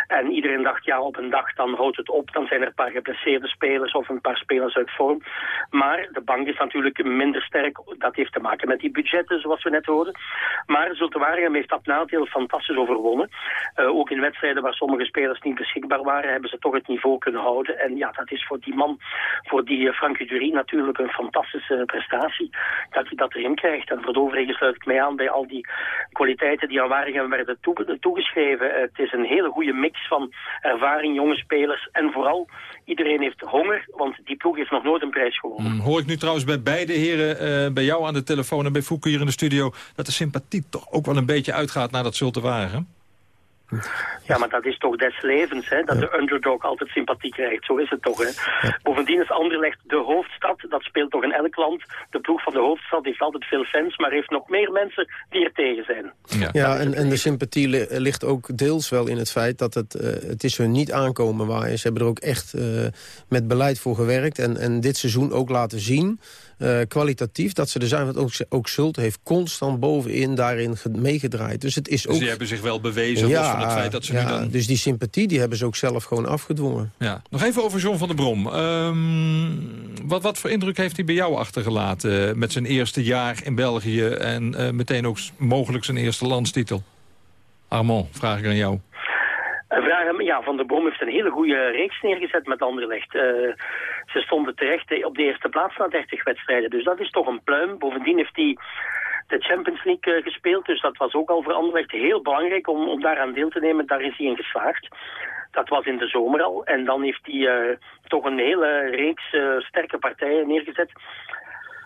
En iedereen dacht, ja, op een dag dan houdt het op. Dan zijn er een paar geblesseerde spelers of een paar spelers uit vorm. Maar de bank is natuurlijk minder sterk. Dat heeft te maken met die budgetten, zoals we net hoorden. Maar Sultewaregem heeft dat nadeel fantastisch overwonnen. Uh, ook in wedstrijden waar sommige spelers niet beschikbaar waren, hebben ze toch het niveau kunnen houden. En ja, dat is voor die man, voor die uh, Frankie Dury natuurlijk een fantastische prestatie. Dat hij dat erin krijgt. En voor de overigen sluit ik mij aan bij al die kwaliteiten die aan Waregem werden toe, toegeschreven. Het is een hele goede mix van ervaring, jonge spelers en vooral iedereen heeft honger, want die ploeg heeft nog nooit een prijs gewonnen. Hmm, hoor ik nu trouwens bij beide heren, uh, bij jou aan de telefoon en bij Fouke hier in de studio, dat de sympathie toch ook wel een beetje uitgaat naar dat Zulte Waregem? Ja, maar dat is toch des levens, hè? dat ja. de underdog altijd sympathie krijgt. Zo is het toch, hè? Ja. Bovendien is Anderlecht de hoofdstad. Dat speelt toch in elk land. De ploeg van de hoofdstad heeft altijd veel fans, maar heeft nog meer mensen die er tegen zijn. Ja, ja en, en de sympathie li ligt ook deels wel in het feit dat het, uh, het is hun niet aankomen waaien. Ze hebben er ook echt uh, met beleid voor gewerkt en, en dit seizoen ook laten zien... Uh, kwalitatief dat ze er zijn. Want ook, ook Zult heeft constant bovenin daarin meegedraaid. Dus het is dus ook... die hebben zich wel bewezen, ja, het feit dat ze ja, nu dan... Dus die sympathie die hebben ze ook zelf gewoon afgedwongen. Ja. Nog even over John van der Brom. Ehm, wat, wat voor indruk heeft hij bij jou achtergelaten... eh, met zijn eerste jaar in België... en eh, meteen ook mogelijk zijn eerste landstitel? Armand, vraag ik aan jou. Vraag hem, ja, Van der Brom heeft een hele goede reeks neergezet met Anderlecht. Eh, ze stonden terecht eh, op de eerste plaats na 30 wedstrijden. Dus dat is toch een pluim. Bovendien heeft hij de Champions League eh, gespeeld. Dus dat was ook al voor Anderlecht heel belangrijk om, om daaraan deel te nemen. Daar is hij in geslaagd. Dat was in de zomer al. En dan heeft hij toch een hele reeks sterke partijen neergezet.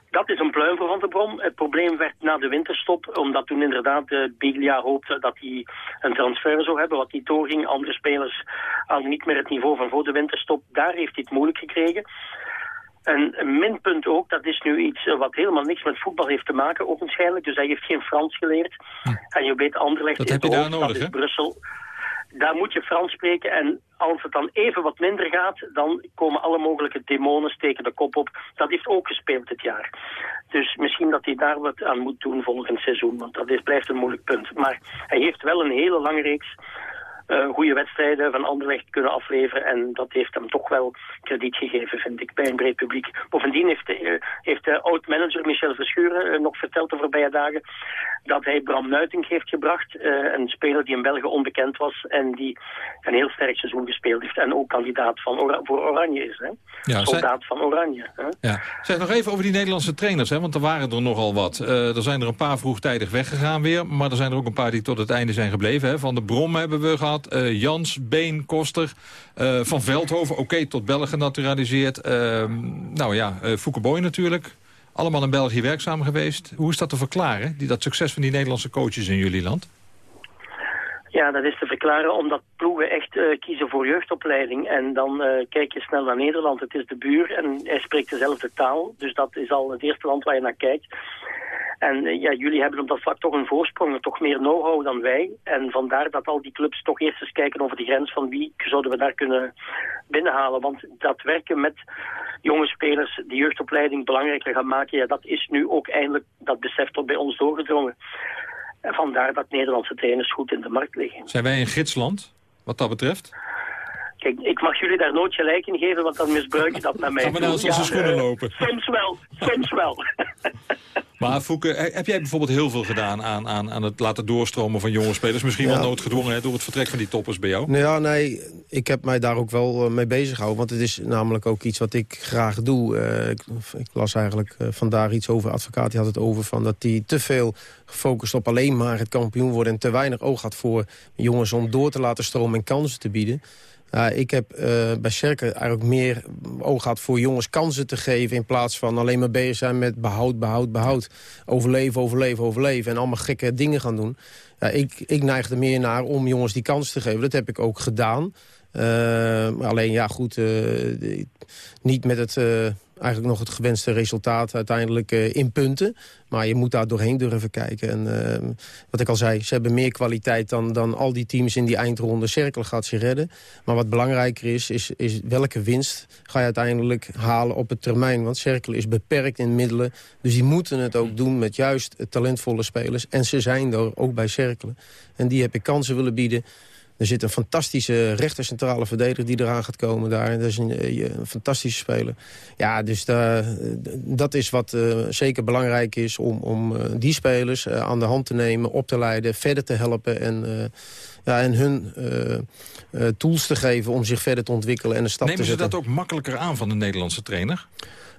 Dat is een pluim voor Van der Brom. Het probleem werd na de winterstop, omdat toen inderdaad uh, Biglia hoopte dat hij een transfer zou hebben, wat niet doorging. Andere spelers hadden niet meer het niveau van voor de winterstop. Daar heeft hij het moeilijk gekregen. En een minpunt ook, dat is nu iets eh, wat helemaal niks met voetbal heeft te maken, ogenschijnlijk. Dus hij heeft geen Frans geleerd. En je weet, Anderlecht Dat is heb je daar is? Brussel. Daar moet je Frans spreken en als het dan even wat minder gaat, dan komen alle mogelijke demonen steken de kop op. Dat heeft ook gespeeld dit jaar. Dus misschien dat hij daar wat aan moet doen volgend seizoen, want dat is, blijft een moeilijk punt. Maar hij heeft wel een hele lange reeks uh, goede wedstrijden van Anderlecht kunnen afleveren. En dat heeft hem toch wel krediet gegeven, vind ik, bij een breed publiek. Bovendien heeft, uh, heeft de oud-manager Michel Verschuren uh, nog verteld de voorbije dagen dat hij Bram Nuiting heeft gebracht. een speler die in België onbekend was en die een heel sterk seizoen gespeeld heeft. En ook kandidaat van Ora voor Oranje is. Hè? Ja, Soldaat van Oranje. Hè? Ja. Zeg nog even over die Nederlandse trainers, hè, want er waren er nogal wat. er zijn er een paar vroegtijdig weggegaan weer, maar er zijn er ook een paar die tot het einde zijn gebleven. Hè. Van de Brom hebben we gehad. Uh, Jans, Been, Koster, uh, Van Veldhoven, oké, tot Belgen genaturaliseerd. Uh, nou ja, uh, Foukeboy natuurlijk. Allemaal in België werkzaam geweest. Hoe is dat te verklaren, die, dat succes van die Nederlandse coaches in jullie land? Ja, dat is te verklaren omdat ploegen echt kiezen voor jeugdopleiding. En dan kijk je snel naar Nederland. Het is de buur en hij spreekt dezelfde taal. Dus dat is al het eerste land waar je naar kijkt. En uh, ja, jullie hebben op dat vlak toch een voorsprong, toch meer know-how dan wij. En vandaar dat al die clubs toch eerst eens kijken over de grens van wie zouden we daar kunnen binnenhalen. Want dat werken met jonge spelers, die jeugdopleiding belangrijker gaan maken, ja, dat is nu ook eindelijk, dat besef tot bij ons doorgedrongen. En vandaar dat Nederlandse trainers goed in de markt liggen. Zijn wij een gidsland, wat dat betreft? Kijk, ik mag jullie daar nooit gelijk in geven, want dan misbruik je dat naar mij. Gaan we nou eens onze ja, schoenen uh, lopen? Soms wel, soms wel. (laughs) maar Fouke, heb jij bijvoorbeeld heel veel gedaan aan, aan, aan het laten doorstromen van jonge spelers? Misschien ja. wel noodgedwongen hè, door het vertrek van die toppers bij jou? Nou ja, nee, ik heb mij daar ook wel uh, mee bezig gehouden. Want het is namelijk ook iets wat ik graag doe. Uh, ik, ik, las eigenlijk uh, vandaag iets over, advocaat die had het over... Van dat hij te veel gefocust op alleen maar het kampioen worden... en te weinig oog had voor jongens om door te laten stromen en kansen te bieden. Ik heb uh, bij Cerker eigenlijk meer oog gehad voor jongens kansen te geven... in plaats van alleen maar bezig zijn met behoud, behoud, behoud. Overleven, overleven, overleven. En allemaal gekke dingen gaan doen. Ik, ik neig er meer naar om jongens die kans te geven. Dat heb ik ook gedaan. Alleen, ja, goed, niet met het eigenlijk nog het gewenste resultaat uiteindelijk uh, in punten. Maar je moet daar doorheen durven kijken. En uh, wat ik al zei, ze hebben meer kwaliteit dan, dan al die teams in die eindronde. Cirkel gaat ze redden. Maar wat belangrijker is, is, welke winst ga je uiteindelijk halen op het termijn. Want Cirkel is beperkt in middelen. Dus die moeten het ook doen met juist talentvolle spelers. En ze zijn er ook bij Cirkelen. En die heb ik kansen willen bieden. Er zit een fantastische rechtercentrale verdediger die eraan gaat komen daar. Dat is een, een fantastische speler. Ja, dus da, dat is wat uh, zeker belangrijk is om, om uh, die spelers uh, aan de hand te nemen, op te leiden, verder te helpen en, ja, en hun tools te geven om zich verder te ontwikkelen en een stap Nemen te zetten. Nemen ze dat ook makkelijker aan van de Nederlandse trainer?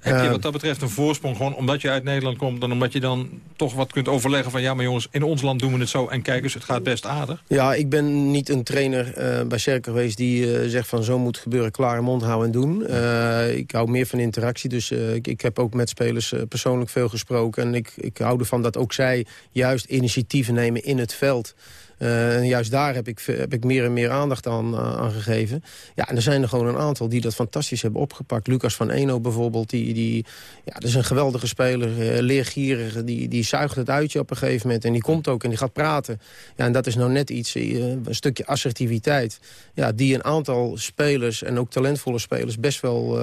Heb je wat dat betreft een voorsprong gewoon omdat je uit Nederland komt... dan omdat je dan toch wat kunt overleggen van... ja, maar jongens, in ons land doen we het zo en kijk eens, het gaat best aardig? Ja, ik ben niet een trainer uh, bij Cerker geweest die uh, zegt van zo moet het gebeuren... klare mond houden en doen. Uh, ik hou meer van interactie, dus ik, ik, heb ook met spelers persoonlijk veel gesproken. En ik, ik hou ervan dat ook zij juist initiatieven nemen in het veld... Uh, en juist daar heb ik, heb ik meer en meer aandacht aan, uh, aan gegeven. Ja, en er zijn er gewoon een aantal die dat fantastisch hebben opgepakt. Lucas van Eno bijvoorbeeld, die, die, ja, dat is een geweldige speler. Uh, leergierig, die, die zuigt het uit je op een gegeven moment. En die komt ook en die gaat praten. Ja, en dat is nou net iets, een stukje assertiviteit. Ja, die een aantal spelers en ook talentvolle spelers best wel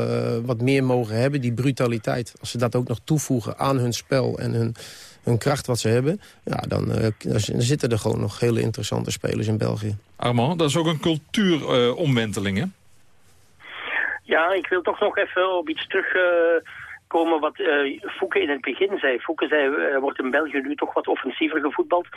wat meer mogen hebben. Die brutaliteit. Als ze dat ook nog toevoegen aan hun spel en hun hun kracht wat ze hebben... Ja, dan, eh, dan zitten er gewoon nog hele interessante spelers in België. Armand, dat is ook een cultuuromwenteling, hè? Ja, ik wil toch nog even op iets terugkomen wat eh Fouke in het begin zei. Fouke zei, er wordt in België nu toch wat offensiever gevoetbald.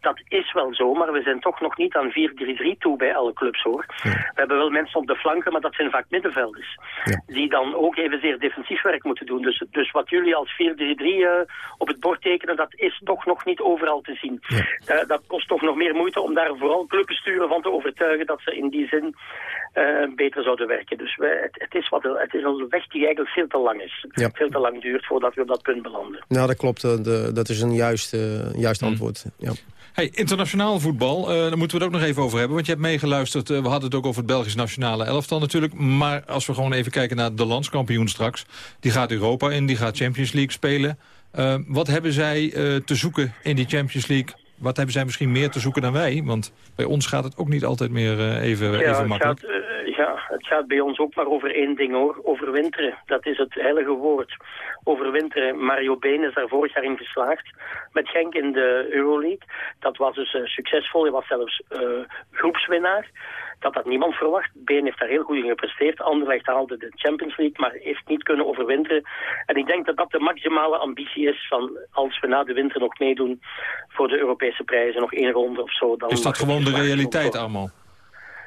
Dat is wel zo, maar we zijn toch nog niet aan 4-3-3 toe bij alle clubs, hoor. We hebben wel mensen op de flanken, maar dat zijn vaak middenvelders. Die dan ook evenzeer defensief werk moeten doen. Dus, dus wat jullie als 4-3-3 eh, op het bord tekenen, dat is toch nog niet overal te zien. Eh, dat kost toch nog meer moeite om daar vooral clubbesturen van te overtuigen dat ze in die zin eh, beter zouden werken. Dus we, het, het, is wat, het is een weg die eigenlijk veel te lang is. Ja. Veel te lang duurt voordat we op dat punt belanden. Nou, dat klopt. eh, de- dat is een juist, eh, juist antwoord. Ja. Hey, internationaal voetbal, eh, daar moeten we het ook nog even over hebben. Want je hebt meegeluisterd, we hadden het ook over het Belgisch nationale elftal natuurlijk. Maar als we gewoon even kijken naar de landskampioen straks. Die gaat Europa in, die gaat Champions League spelen. Eh, wat hebben zij eh, te zoeken in die Champions League? Wat hebben zij misschien meer te zoeken dan wij? Want bij ons gaat het ook niet altijd meer eh, even, Ja, even makkelijk. gaat, eh, het gaat bij ons ook maar over één ding hoor. Overwinteren. Dat is het heilige woord. Overwinteren. Mario Been is daar vorig jaar in geslaagd. Met Genk in de Euroleague. Dat was dus eh, succesvol. Hij was zelfs eh, groepswinnaar. Dat had niemand verwacht. Been heeft daar heel goed in gepresteerd. Anderlecht haalde de Champions League, maar heeft niet kunnen overwinteren. En ik denk dat dat de maximale ambitie is van als we na de winter nog meedoen voor de Europese prijzen, nog één ronde of zo. Dan Is dat gewoon de realiteit allemaal?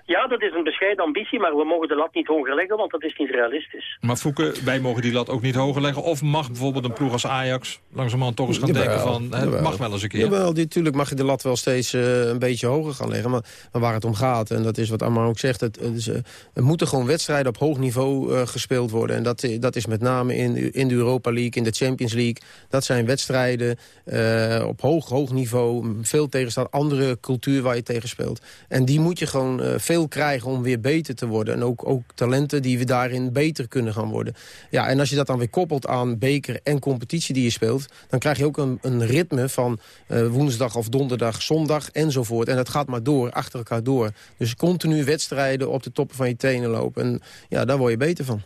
Ja, dat is een bescheiden ambitie, maar we mogen de lat niet hoger leggen, want dat is niet realistisch. Maar Fouke, wij mogen die lat ook niet hoger leggen. Of mag bijvoorbeeld een ploeg als Ajax langzamerhand toch eens gaan Jawel, denken van... Het jawel. mag wel eens een keer. Jawel, natuurlijk mag je de lat wel steeds eh, een beetje hoger gaan leggen. Maar, maar waar het om gaat, en dat is wat Amar ook zegt... Het, het is, eh, er moeten gewoon wedstrijden op hoog niveau eh, gespeeld worden. En dat, dat is met name in, in de Europa League, in de Champions League. Dat zijn wedstrijden eh, op hoog, hoog niveau. Veel tegenstand, andere cultuur waar je tegen speelt. En die moet je gewoon eh, veel krijgen om weer beter te worden. En ook, ook talenten die we daarin beter kunnen gaan worden. Ja, en als je dat dan weer koppelt aan beker en competitie die je speelt... dan krijg je ook een, een ritme van eh, woensdag of donderdag, zondag enzovoort. En dat gaat maar door, achter elkaar door. Dus continu wedstrijden op de toppen van je tenen lopen. En ja, daar word je beter van.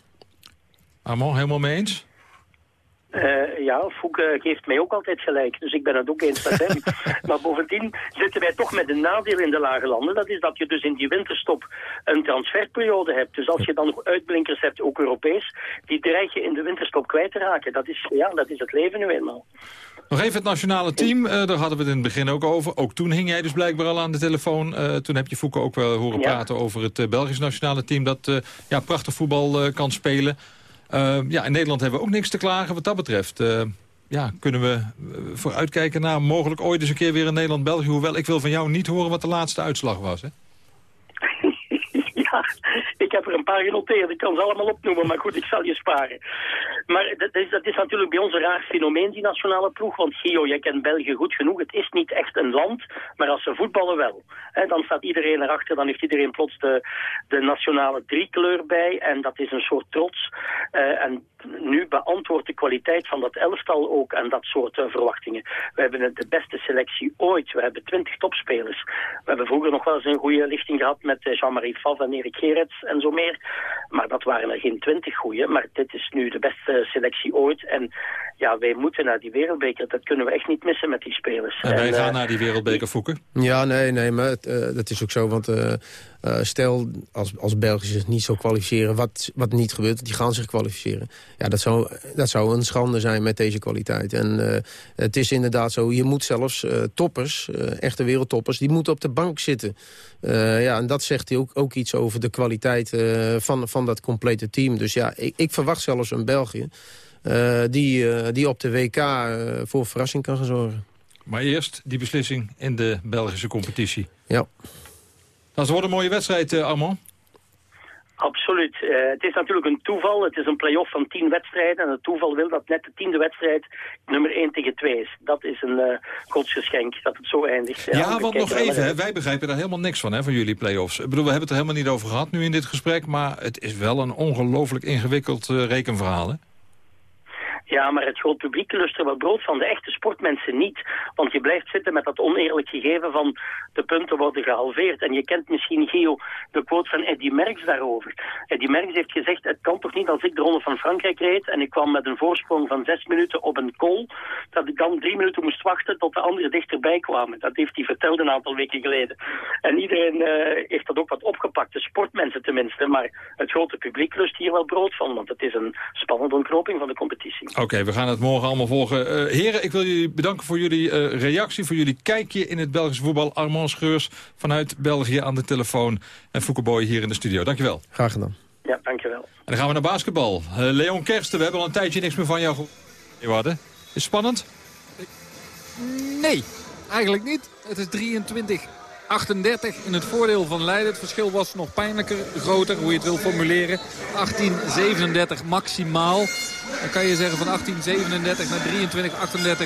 Armand, helemaal mee eens? Eh, ja, Fouke geeft mij ook altijd gelijk, dus ik ben het ook eens met hem. (laughs) maar bovendien zitten wij toch met een nadeel in de lage landen. Dat is dat je dus in die winterstop een transferperiode hebt. Dus als je dan nog uitblinkers hebt, ook Europees, die dreig je in de winterstop kwijt te raken. Dat is, ja, dat is het leven nu eenmaal. Nog even het nationale team, eh, daar hadden we het in het begin ook over. Ook toen hing jij dus blijkbaar al aan de telefoon. Eh, toen heb je Fouke ook wel horen Ja. praten over het Belgisch nationale team... dat ja, prachtig voetbal kan spelen. Eh, ja, in Nederland hebben we ook niks te klagen wat dat betreft. Eh, ja, kunnen we eh, vooruitkijken naar mogelijk ooit eens een keer weer in Nederland-België. Hoewel ik wil van jou niet horen wat de laatste uitslag was. Hè? (laughs) ja, ik heb er een paar genoteerd. Ik kan ze allemaal opnoemen, maar goed, ik zal je sparen. Maar dat is, is natuurlijk bij ons een raar fenomeen, die nationale ploeg. Want Gio, jij kent België goed genoeg. Het is niet echt een land, maar als ze voetballen wel. Hè, dan staat iedereen erachter, dan heeft iedereen plots de, de nationale driekleur bij. En dat is een soort trots. Eh, en nu beantwoordt de kwaliteit van dat elftal ook aan dat soort eh, verwachtingen. We hebben de beste selectie ooit. We hebben twintig topspelers. We hebben vroeger nog wel eens een goede lichting gehad met eh, Jean-Marie Favre en Erik Gerets en zo meer. Maar dat waren er geen twintig goede. Maar dit is nu de beste selectie ooit. En ja, wij moeten naar die wereldbeker. Dat kunnen we echt niet missen met die spelers. En wij En, gaan eh, naar die wereldbeker Fouke. Ja, nee, nee, maar het, eh, dat is ook zo. Want eh, eh, stel, als, als België zich niet zo kwalificeren, wat, wat niet gebeurt, die gaan zich kwalificeren. Ja, dat zou, dat zou een schande zijn met deze kwaliteit. En eh, het is inderdaad zo, je moet zelfs eh, toppers, echte wereldtoppers, die moeten op de bank zitten. Ja, en dat zegt ook, ook iets over de kwaliteit van, van dat complete team. Dus ja, ik, ik verwacht zelfs een België die, die op de WK voor verrassing kan gaan zorgen. Maar eerst die beslissing in de Belgische competitie. Ja. Dat wordt een mooie wedstrijd, eh, Armand. Absoluut. Eh, het is natuurlijk een toeval. Het is een play-off van tien wedstrijden. En het toeval wil dat net de tiende wedstrijd nummer 1 tegen 2 is. Dat is een eh godsgeschenk dat het zo eindigt. Ja, want nog even, hè, wij begrijpen daar helemaal niks van, hè, van jullie play-offs. Ik bedoel, we hebben het er helemaal niet over gehad nu in dit gesprek... maar het is wel een ongelooflijk ingewikkeld rekenverhaal, hè? Ja, maar het groot publiek lust er wel brood van. De echte sportmensen niet. Want je blijft zitten met dat oneerlijk gegeven van de punten worden gehalveerd. En je kent misschien, Gio, de quote van Eddie Merckx daarover. Eddie Merckx heeft gezegd, het kan toch niet als ik de Ronde van Frankrijk reed en ik kwam met een voorsprong van zes minuten op een kool, dat ik dan drie minuten moest wachten tot de anderen dichterbij kwamen. Dat heeft hij verteld een aantal weken geleden. En iedereen eh, heeft dat ook wat opgepakt, de sportmensen tenminste. Maar het grote publiek lust hier wel brood van, want het is een spannende ontknoping van de competitie. Oké, we gaan het morgen allemaal volgen. Eh, heren, ik wil jullie bedanken voor jullie eh, reactie, voor jullie kijkje in het Belgische voetbal. Armand Scheurs vanuit België aan de telefoon. En Fouke Boy hier in de studio. Dankjewel. Graag gedaan. Ja, dankjewel. En dan gaan we naar basketbal. Eh, Leon Kersten, we hebben al een tijdje niks meer van jou gehoord. Is het spannend? Nee, eigenlijk niet. Het is 23 38 in het voordeel van Leiden. Het verschil was nog pijnlijker, groter, hoe je het wil formuleren. 18-37 maximaal. Dan kan je zeggen van 18-37 naar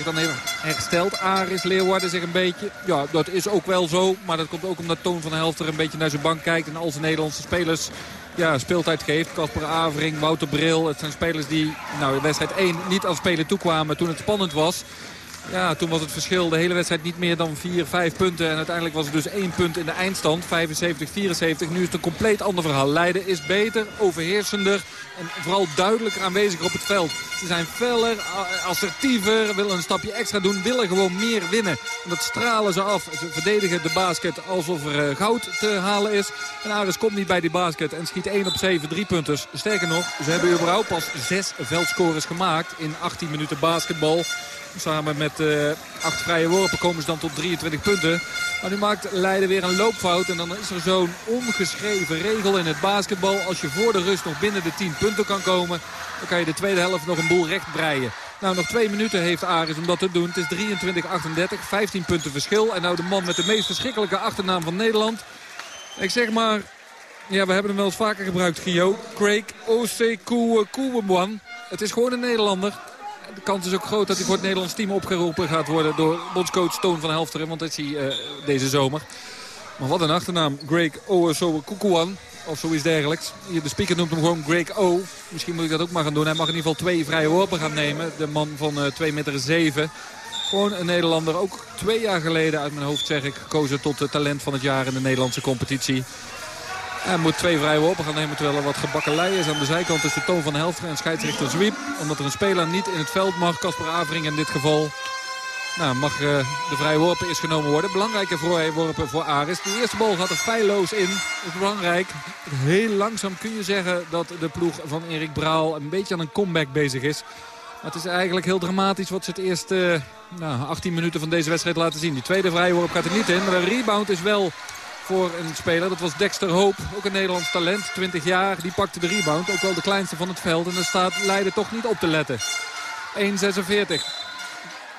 23-38. Dan herstelt Aris Leeuwarden zich een beetje. Ja, dat is ook wel zo. Maar dat komt ook omdat Toon van Helft er een beetje naar zijn bank kijkt. En al zijn Nederlandse spelers ja, speeltijd geeft. Kasper Avering, Wouter Bril. Het zijn spelers die nou, in wedstrijd 1 niet als spelen toekwamen toen het spannend was. Ja, toen was het verschil de hele wedstrijd niet meer dan 4, 5 punten. En uiteindelijk was het dus 1 punt in de eindstand. 75-74. Nu is het een compleet ander verhaal. Leiden is beter, overheersender en vooral duidelijker aanwezig op het veld. Ze zijn feller, assertiever, willen een stapje extra doen, willen gewoon meer winnen. En dat stralen ze af. Ze verdedigen de basket alsof er eh, goud te halen is. En Aris komt niet bij die basket en schiet 1 op 7 drie punters. Sterker nog, ze hebben überhaupt pas 6 veldscores gemaakt in 18 minuten basketbal. Samen met uh, acht vrije worpen komen ze dan tot 23 punten. Maar nu maakt Leiden weer een loopfout. En dan is er zo'n ongeschreven regel in het basketbal. Als je voor de rust nog binnen de 10 punten kan komen... dan kan je de tweede helft nog een boel recht breien. Nou, nog twee minuten heeft Aris om dat te doen. Het is 23-38, 15 punten verschil. En nou de man met de meest verschrikkelijke achternaam van Nederland. Ik zeg maar... Ja, we hebben hem wel eens vaker gebruikt, Gio. Craig Osekouwemwan. Het is gewoon een Nederlander de kans is ook groot dat hij voor het Nederlands team opgeroepen gaat worden door bondscoach Toon van Helfteren. Want dat is hij uh, deze zomer. Maar wat een achternaam. Greg Kukuan of zoiets dergelijks. De speaker noemt hem gewoon Greg O. Misschien moet ik dat ook maar gaan doen. Hij mag in ieder geval twee vrije worpen gaan nemen. De man van uh, 2 meter 7. Gewoon een Nederlander. Ook twee jaar geleden uit mijn hoofd zeg ik gekozen tot het talent van het jaar in de Nederlandse competitie. Hij moet twee vrije worpen gaan nemen terwijl er wat gebakkelei is aan de zijkant. is de Toon van Helfteren en scheidsrechter Zwiep. Omdat er een speler niet in het veld mag. Kasper Avering in dit geval. Nou, mag uh, de vrije worpen is genomen worden. Belangrijke vrije worpen voor Aris. De eerste bal gaat er feilloos in. Dat is belangrijk. Heel langzaam kun je zeggen dat de ploeg van Erik Braal een beetje aan een comeback bezig is. Het is eigenlijk heel dramatisch wat ze het eerste nou, 18 minuten van deze wedstrijd laten zien. Die tweede vrije worp gaat er niet in. Maar de rebound is wel voor een speler. Dat was Dexter Hoop, ook een Nederlands talent, 20 jaar. Die pakte de rebound, ook wel de kleinste van het veld. En dan staat Leiden toch niet op te letten. 1,46.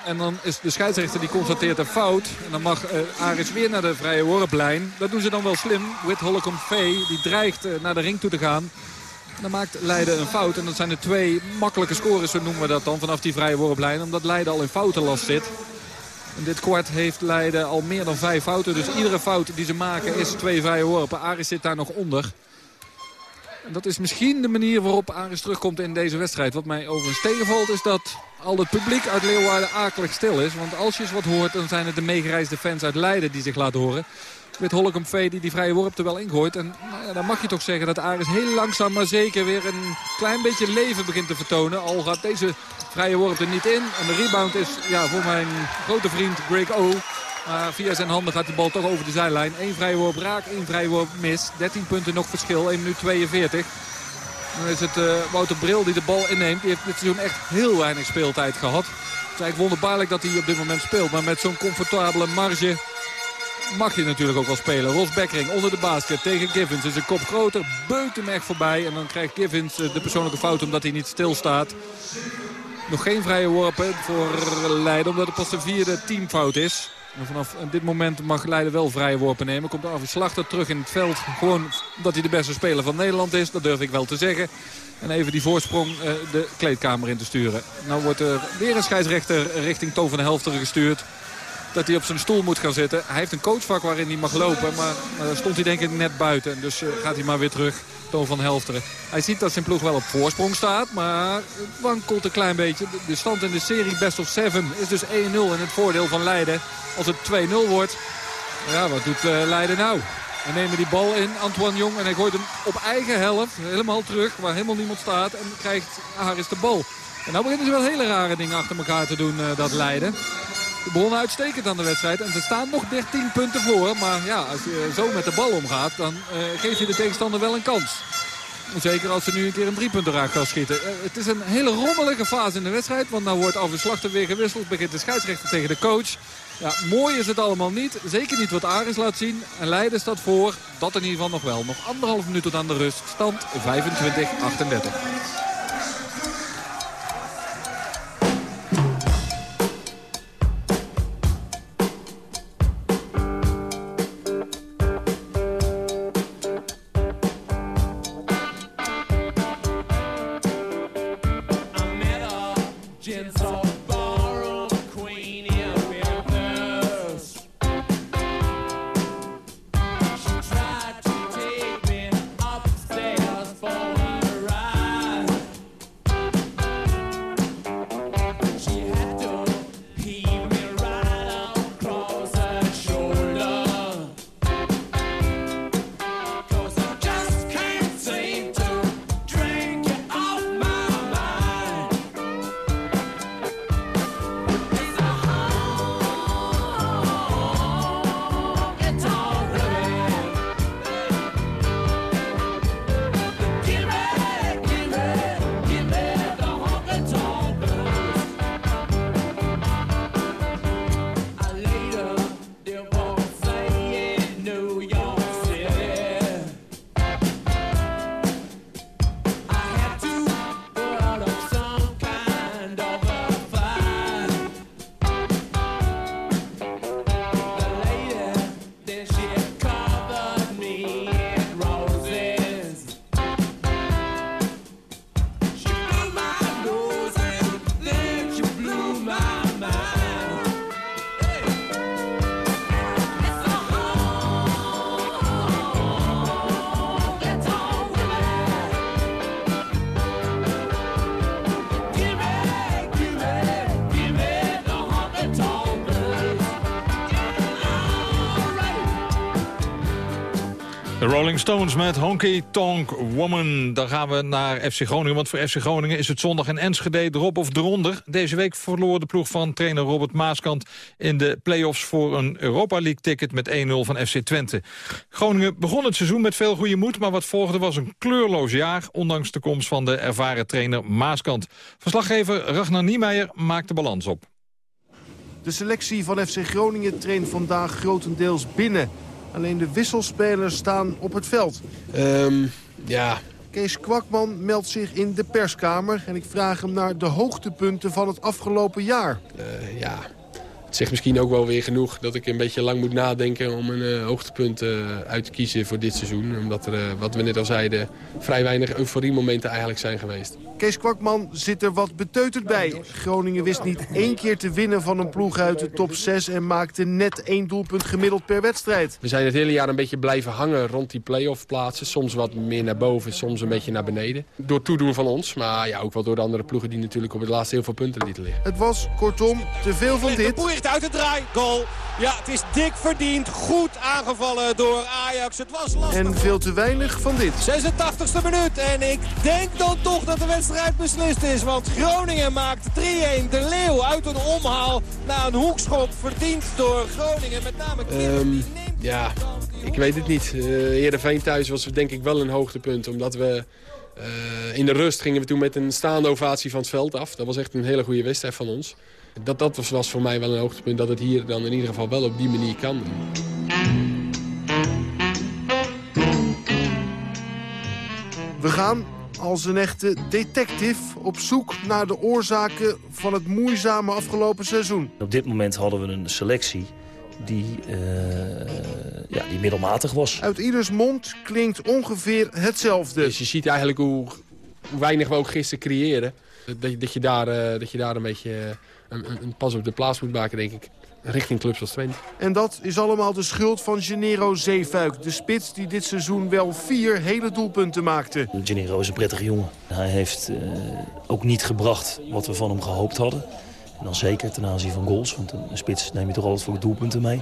En dan is de scheidsrechter die constateert een fout. En dan mag uh, Aris weer naar de vrije worplijn. Dat doen ze dan wel slim. Wit Holcomb V die dreigt uh, naar de ring toe te gaan. En dan maakt Leiden een fout. En dat zijn de twee makkelijke scores, zo noemen we dat dan, vanaf die vrije worplijn. Omdat Leiden al in foutenlast zit. Dit kwart heeft Leiden al meer dan vijf fouten. Dus iedere fout die ze maken is twee vrije worpen. Aris zit daar nog onder. En dat is misschien de manier waarop Aris terugkomt in deze wedstrijd. Wat mij overigens tegenvalt is dat al het publiek uit Leeuwarden akelig stil is. Want als je eens wat hoort, dan zijn het de meegereisde fans uit Leiden die zich laten horen. Met Holcomb die die vrije worp er wel ingooit. En nou ja, dan mag je toch zeggen dat Aris heel langzaam maar zeker weer een klein beetje leven begint te vertonen. Al gaat deze vrije worp er niet in. En de rebound is ja, voor mijn grote vriend Greg O. Maar via zijn handen gaat de bal toch over de zijlijn. Eén vrije worp raak, één vrije worp mis. 13 punten nog verschil, 1 minuut 42. Dan is het uh, Wouter Bril die de bal inneemt. Die heeft dit seizoen echt heel weinig speeltijd gehad. Het is eigenlijk wonderbaarlijk dat hij op dit moment speelt. Maar met zo'n comfortabele marge mag je natuurlijk ook wel spelen. Ros Beckering onder de basket tegen Givens. Is een kop groter, beukt hem echt voorbij. En dan krijgt Givens de persoonlijke fout omdat hij niet stilstaat. Nog geen vrije worpen voor Leiden, omdat het pas de vierde teamfout is. En vanaf dit moment mag Leiden wel vrije worpen nemen. Komt Arvid Slachter terug in het veld. Gewoon omdat hij de beste speler van Nederland is. Dat durf ik wel te zeggen. En even die voorsprong uh, de kleedkamer in te sturen. Nou wordt er weer een scheidsrechter richting Helfteren gestuurd dat hij op zijn stoel moet gaan zitten. Hij heeft een coachvak waarin hij mag lopen. Maar, daar stond hij denk ik net buiten. Dus uh, gaat hij maar weer terug Toon van Helfteren. Hij ziet dat zijn ploeg wel op voorsprong staat, maar wankelt een klein beetje. De- De stand in de serie best of 7 is dus 1-0 in het voordeel van Leiden. Als het 2-0 wordt, ja, wat doet eh, Leiden nou? We nemen die bal in, Antoine Jong, en hij gooit hem op eigen helft. Helemaal terug, waar helemaal niemand staat. En krijgt Haris de bal. En nou beginnen ze wel hele rare dingen achter elkaar te doen, eh, dat Leiden. Begonnen uitstekend aan de wedstrijd. En ze staan nog 13 punten voor. Maar ja, als je zo met de bal omgaat, dan eh, geef je de tegenstander wel een kans. Zeker als ze nu een keer een driepunten raak gaan schieten. Eh, het is een hele rommelige fase in de wedstrijd. Want nou wordt Alve Slachter weer gewisseld. Begint de scheidsrechter tegen de coach. Ja, mooi is het allemaal niet. Zeker niet wat Aris laat zien. En Leiden staat voor. Dat in ieder geval nog wel. Nog anderhalf minuut tot aan de rust. Stand 25-38. Rolling Stones met Honky Tonk Woman. Dan gaan we naar FC Groningen, want voor FC Groningen is het zondag in Enschede erop of eronder. Deze week verloor de ploeg van trainer Robert Maaskant in de play-offs voor een Europa League ticket met 1-0 van FC Twente. Groningen begon het seizoen met veel goede moed, maar wat volgde was een kleurloos jaar, ondanks de komst van de ervaren trainer Maaskant. Verslaggever Ragnar Niemeyer maakt de balans op. De selectie van FC Groningen traint vandaag grotendeels binnen. Alleen de wisselspelers staan op het veld. Ehm, ja, Kees Kwakman meldt zich in de perskamer en ik vraag hem naar de hoogtepunten van het afgelopen jaar. eh, ja, zegt misschien ook wel weer genoeg dat ik een beetje lang moet nadenken om een eh, hoogtepunt eh, uit te kiezen voor dit seizoen. Omdat er, eh, wat we net al zeiden, vrij weinig euforiemomenten eigenlijk zijn geweest. Kees Kwakman zit er wat beteuterd bij. Groningen wist niet één keer te winnen van een ploeg uit de top 6... en maakte net één doelpunt gemiddeld per wedstrijd. We zijn het hele jaar een beetje blijven hangen rond die play-off plaatsen. Soms wat meer naar boven, soms een beetje naar beneden. Door toedoen van ons, maar ja, ook wel door de andere ploegen die natuurlijk op het laatste heel veel punten lieten liggen. Het was, kortom, te veel van dit. Uit de draai. Goal. Ja, het is dik verdiend. Goed aangevallen door Ajax. Het was lastig. En veel te weinig van dit. 86e minuut. En ik denk dan toch dat de wedstrijd beslist is. Want Groningen maakt 3-1. De Leeuw uit een omhaal na een hoekschop. Verdiend door Groningen. Met name Ehm, ja, ik weet het niet. Uh, Heerenveen thuis was denk ik wel een hoogtepunt. Omdat we eh, in de rust gingen we toen met een staande ovatie van het veld af. Dat was echt een hele goede wedstrijd van ons. Dat, dat was, was voor mij wel een hoogtepunt. Dat het hier dan in ieder geval wel op die manier kan. We gaan als een echte detective op zoek naar de oorzaken van het moeizame afgelopen seizoen. Op dit moment hadden we een selectie die, eh, ja, die middelmatig was. Uit ieders mond klinkt ongeveer hetzelfde. Dus je ziet eigenlijk hoe, hoe weinig we ook gisteren creëren. Dat, dat, je, daar, eh, dat je daar een beetje eh, een, een, een pas op de plaats moet maken, denk ik. richting clubs als Twente. En dat is allemaal de schuld van Gennaro Zeefuik. De spits die dit seizoen wel vier hele doelpunten maakte. Gennaro is een prettige jongen. Hij heeft eh, ook niet gebracht wat we van hem gehoopt hadden. En dan zeker ten aanzien van goals, want een spits neem je toch altijd voor de doelpunten mee.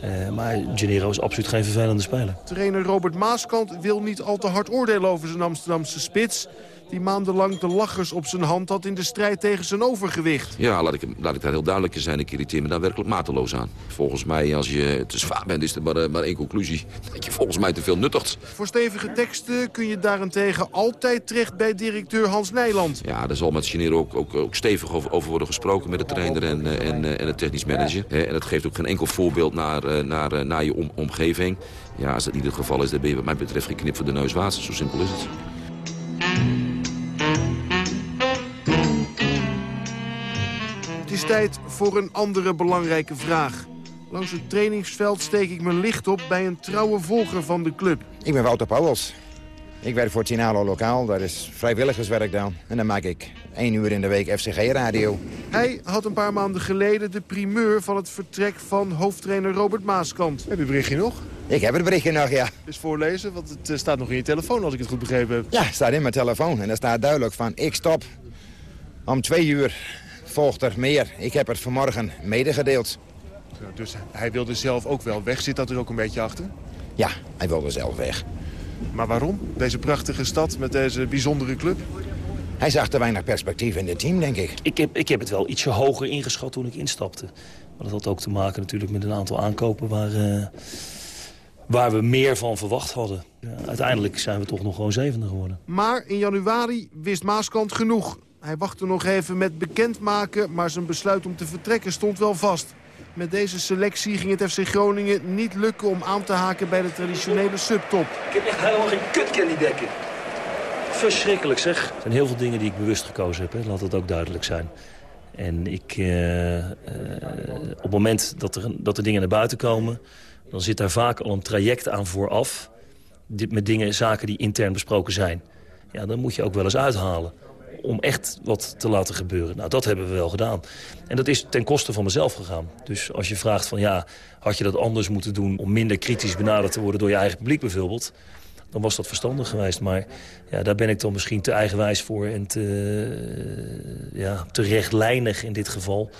Eh, maar Gennaro is absoluut geen vervelende speler. Trainer Robert Maaskant wil niet al te hard oordelen over zijn Amsterdamse spits... die maandenlang de lachers op zijn hand had in de strijd tegen zijn overgewicht. Ja, laat ik, laat ik daar heel duidelijk in zijn. Ik irriteer me daar werkelijk mateloos aan. Volgens mij, als je te zwaar bent, is er maar, eh, maar één conclusie. (laughs) Dat je volgens mij te veel nuttigt. Voor stevige teksten kun je daarentegen altijd terecht bij directeur Hans Nijland. Ja, daar zal met Gennaro ook, ook, ook stevig over, over worden gesproken met de trainer en, eh, en, eh, en het technisch manager. En dat geeft ook geen enkel voorbeeld naar, naar, naar je om- omgeving. Ja, als dat niet het geval is, dan ben je wat mij betreft geknipt voor de neus water. Zo simpel is het. Is tijd voor een andere belangrijke vraag. Langs het trainingsveld steek ik mijn licht op bij een trouwe volger van de club. Ik ben Wouter Pauwels. Ik werk voor Tinalo Lokaal, dat is vrijwilligerswerk dan. En dan maak ik één uur in de week FCG-radio. Hij had een paar maanden geleden de primeur van het vertrek van hoofdtrainer Robert Maaskant. Heb je het berichtje nog? Ik heb het berichtje nog, ja. Dus voorlezen, want het eh, staat nog in je telefoon als ik het goed begrepen heb. Ja, staat in mijn telefoon. En daar staat duidelijk van, ik stop. Om twee uur volgt er meer. Ik heb het vanmorgen medegedeeld. Dus hij wilde zelf ook wel weg. Zit dat er ook een beetje achter? Ja, hij wilde zelf weg. Maar waarom? Deze prachtige stad met deze bijzondere club? Hij zag te weinig perspectief in het team, denk ik. Ik heb, ik heb het wel ietsje hoger ingeschat toen ik instapte. Maar dat had ook te maken natuurlijk met een aantal aankopen waar, eh, waar we meer van verwacht hadden. Ja, uiteindelijk zijn we toch nog gewoon zevende geworden. Maar in januari wist Maaskant genoeg. Hij wachtte nog even met bekendmaken, maar zijn besluit om te vertrekken stond wel vast. Met deze selectie ging het FC Groningen niet lukken om aan te haken bij de traditionele subtop. Ik heb echt helemaal geen kut candy dekken. Verschrikkelijk zeg. Er zijn heel veel dingen die ik bewust gekozen heb, hè. laat dat ook duidelijk zijn. En ik, eh, eh, op het moment dat er, dat er dingen naar buiten komen... dan zit daar vaak al een traject aan vooraf. Dit met dingen, zaken die intern besproken zijn. Ja, dan moet je ook wel eens uithalen om echt wat te laten gebeuren. Nou, dat hebben we wel gedaan. En dat is ten koste van mezelf gegaan. Dus als je vraagt van ja, had je dat anders moeten doen... om minder kritisch benaderd te worden door je eigen publiek bijvoorbeeld... dan was dat verstandig geweest. Maar ja, daar ben ik dan misschien te eigenwijs voor... en te, ja, te rechtlijnig in dit geval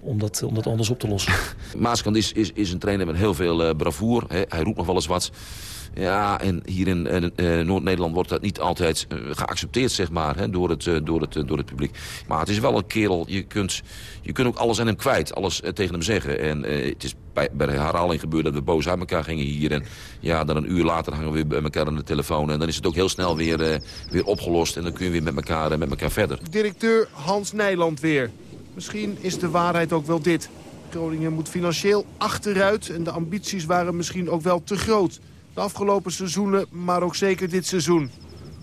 om dat, om dat anders op te lossen. (laughs) Maaskant is, is, is een trainer met heel veel eh, bravoer. Hè. Hij roept nog wel eens wat. Ja, en hier in eh, Noord-Nederland wordt dat niet altijd eh, geaccepteerd, zeg maar, hè, door, het, eh, door, het, door het publiek. Maar het is wel een kerel, je kunt, je kunt ook alles aan hem kwijt, alles tegen hem zeggen. En het is bij, bij de herhaling gebeurd dat we boos uit elkaar gingen hier. En ja, dan een uur later hangen we weer bij elkaar aan de telefoon. En dan is het ook heel snel weer, weer opgelost. En dan kun je weer met elkaar, met elkaar verder. Directeur Hans Nijland weer. Misschien is de waarheid ook wel dit. Groningen moet financieel achteruit en de ambities waren misschien ook wel te groot. De afgelopen seizoenen, maar ook zeker dit seizoen.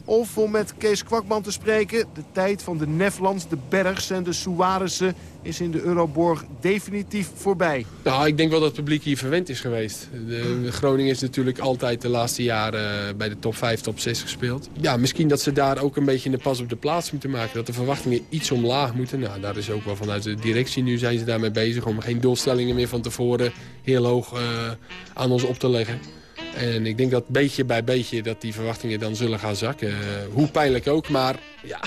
Of om met Kees Kwakman te spreken, de tijd van de Neflands, de Bergs en de Suarezzen is in de Euroborg definitief voorbij. Nou, ik denk wel dat het publiek hier verwend is geweest. De, de Groningen is natuurlijk altijd de laatste jaren bij de top 5, top 6 gespeeld. Ja, misschien dat ze daar ook een beetje een pas op de plaats moeten maken. Dat de verwachtingen iets omlaag moeten. Nou, daar is ook wel vanuit de directie nu zijn ze daarmee bezig... om geen doelstellingen meer van tevoren heel hoog eh, aan ons op te leggen. En ik denk dat beetje bij beetje dat die verwachtingen dan zullen gaan zakken. Eh, hoe pijnlijk ook, maar ja,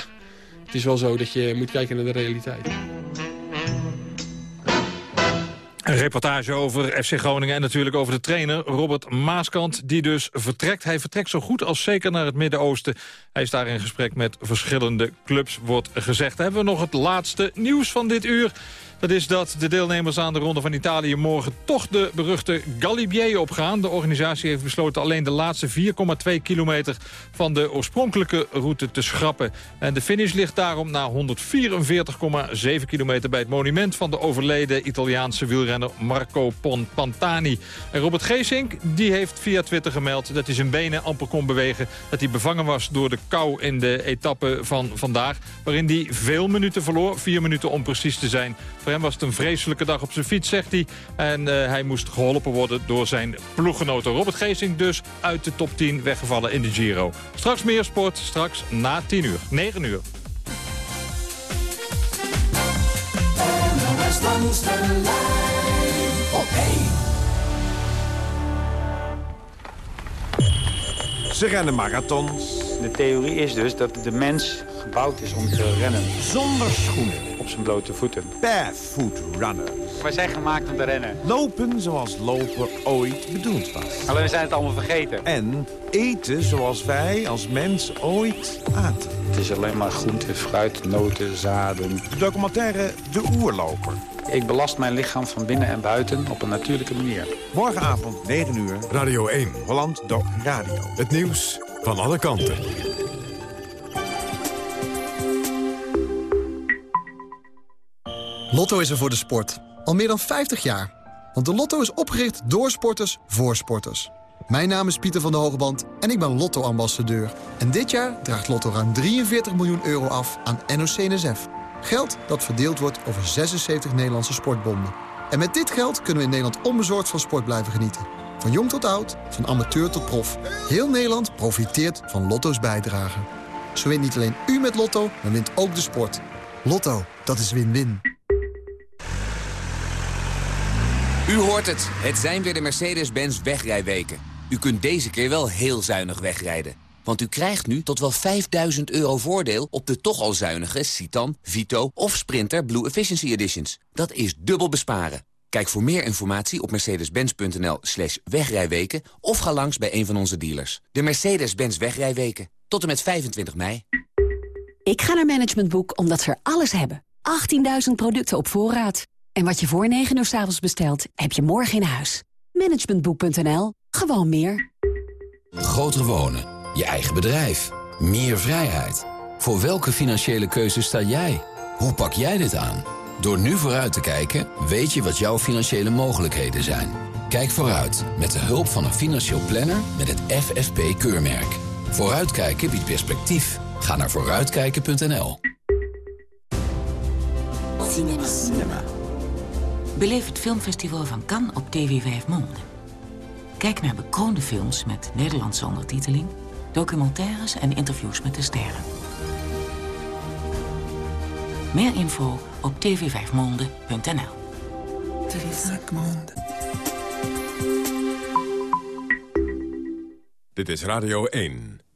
het is wel zo dat je moet kijken naar de realiteit. Een reportage over FC Groningen en natuurlijk over de trainer Robert Maaskant... die dus vertrekt. Hij vertrekt zo goed als zeker naar het Midden-Oosten. Hij is daar in gesprek met verschillende clubs, wordt gezegd. Dan hebben we nog het laatste nieuws van dit uur. Dat is dat de deelnemers aan de Ronde van Italië morgen toch de beruchte Galibier opgaan. De organisatie heeft besloten alleen de laatste 4,2 kilometer van de oorspronkelijke route te schrappen. En de finish ligt daarom na 144,7 kilometer bij het monument van de overleden Italiaanse wielrenner Marco Pantani. En Robert Geesink die heeft via Twitter gemeld dat hij zijn benen amper kon bewegen. Dat hij bevangen was door de kou in de etappe van vandaag. Waarin hij veel minuten verloor, vier minuten om precies te zijn. Voor hem was het een vreselijke dag op zijn fiets, zegt hij. En eh, hij moest geholpen worden door zijn ploeggenoten. Robert Geesing dus uit de top 10 weggevallen in de Giro. Straks meer sport, straks na 10 uur, 9 uur. langs de. Ze rennen marathons. De theorie is dus dat de mens gebouwd is om te rennen. Zonder schoenen. Op zijn blote voeten. Barefoot runners. Wij zijn gemaakt om te rennen. Lopen zoals lopen ooit bedoeld was. Alleen we zijn het allemaal vergeten. En eten zoals wij als mens ooit aten. Het is alleen maar groente, fruit, noten, zaden. De documentaire De Oerloper. Ik belast mijn lichaam van binnen en buiten op een natuurlijke manier. Morgenavond 9 uur. Radio 1. Holland Doc Radio. Het nieuws van alle kanten. Lotto is er voor de sport. Al meer dan 50 jaar. Want de Lotto is opgericht door sporters voor sporters. Mijn naam is Pieter van der Hogeband en ik ben Lotto-ambassadeur. En dit jaar draagt Lotto ruim 43 miljoen euro af aan NOC-NSF. Geld dat verdeeld wordt over 76 Nederlandse sportbonden. En met dit geld kunnen we in Nederland onbezorgd van sport blijven genieten. Van jong tot oud, van amateur tot prof. Heel Nederland profiteert van Lotto's bijdrage. Zo wint niet alleen u met Lotto, maar wint ook de sport. Lotto, dat is win-win. U hoort het. Het zijn weer de Mercedes-Benz wegrijweken. U kunt deze keer wel heel zuinig wegrijden. Want u krijgt nu tot wel 5000 euro voordeel op de toch al zuinige Citan, Vito of Sprinter Blue Efficiency Editions. Dat is dubbel besparen. Kijk voor meer informatie op mercedes-benz.nl slash wegrijweken... of ga langs bij een van onze dealers. De Mercedes-Benz wegrijweken. Tot en met 25 mei. Ik ga naar Management Boek omdat ze er alles hebben. 18.000 producten op voorraad. En wat je voor 9 uur s avonds bestelt, heb je morgen in huis. Managementboek.nl. Gewoon meer. Groter wonen. Je eigen bedrijf. Meer vrijheid. Voor welke financiële keuze sta jij? Hoe pak jij dit aan? Door nu vooruit te kijken, weet je wat jouw financiële mogelijkheden zijn. Kijk vooruit met de hulp van een financieel planner met het FFP-keurmerk. Vooruitkijken biedt perspectief. Ga naar vooruitkijken.nl. Cinema. Beleef het filmfestival van Cannes op TV 5 Monde. Kijk naar bekroonde films met Nederlandse ondertiteling... documentaires en interviews met de sterren. Meer info op tv5monde.nl Dit is Radio 1.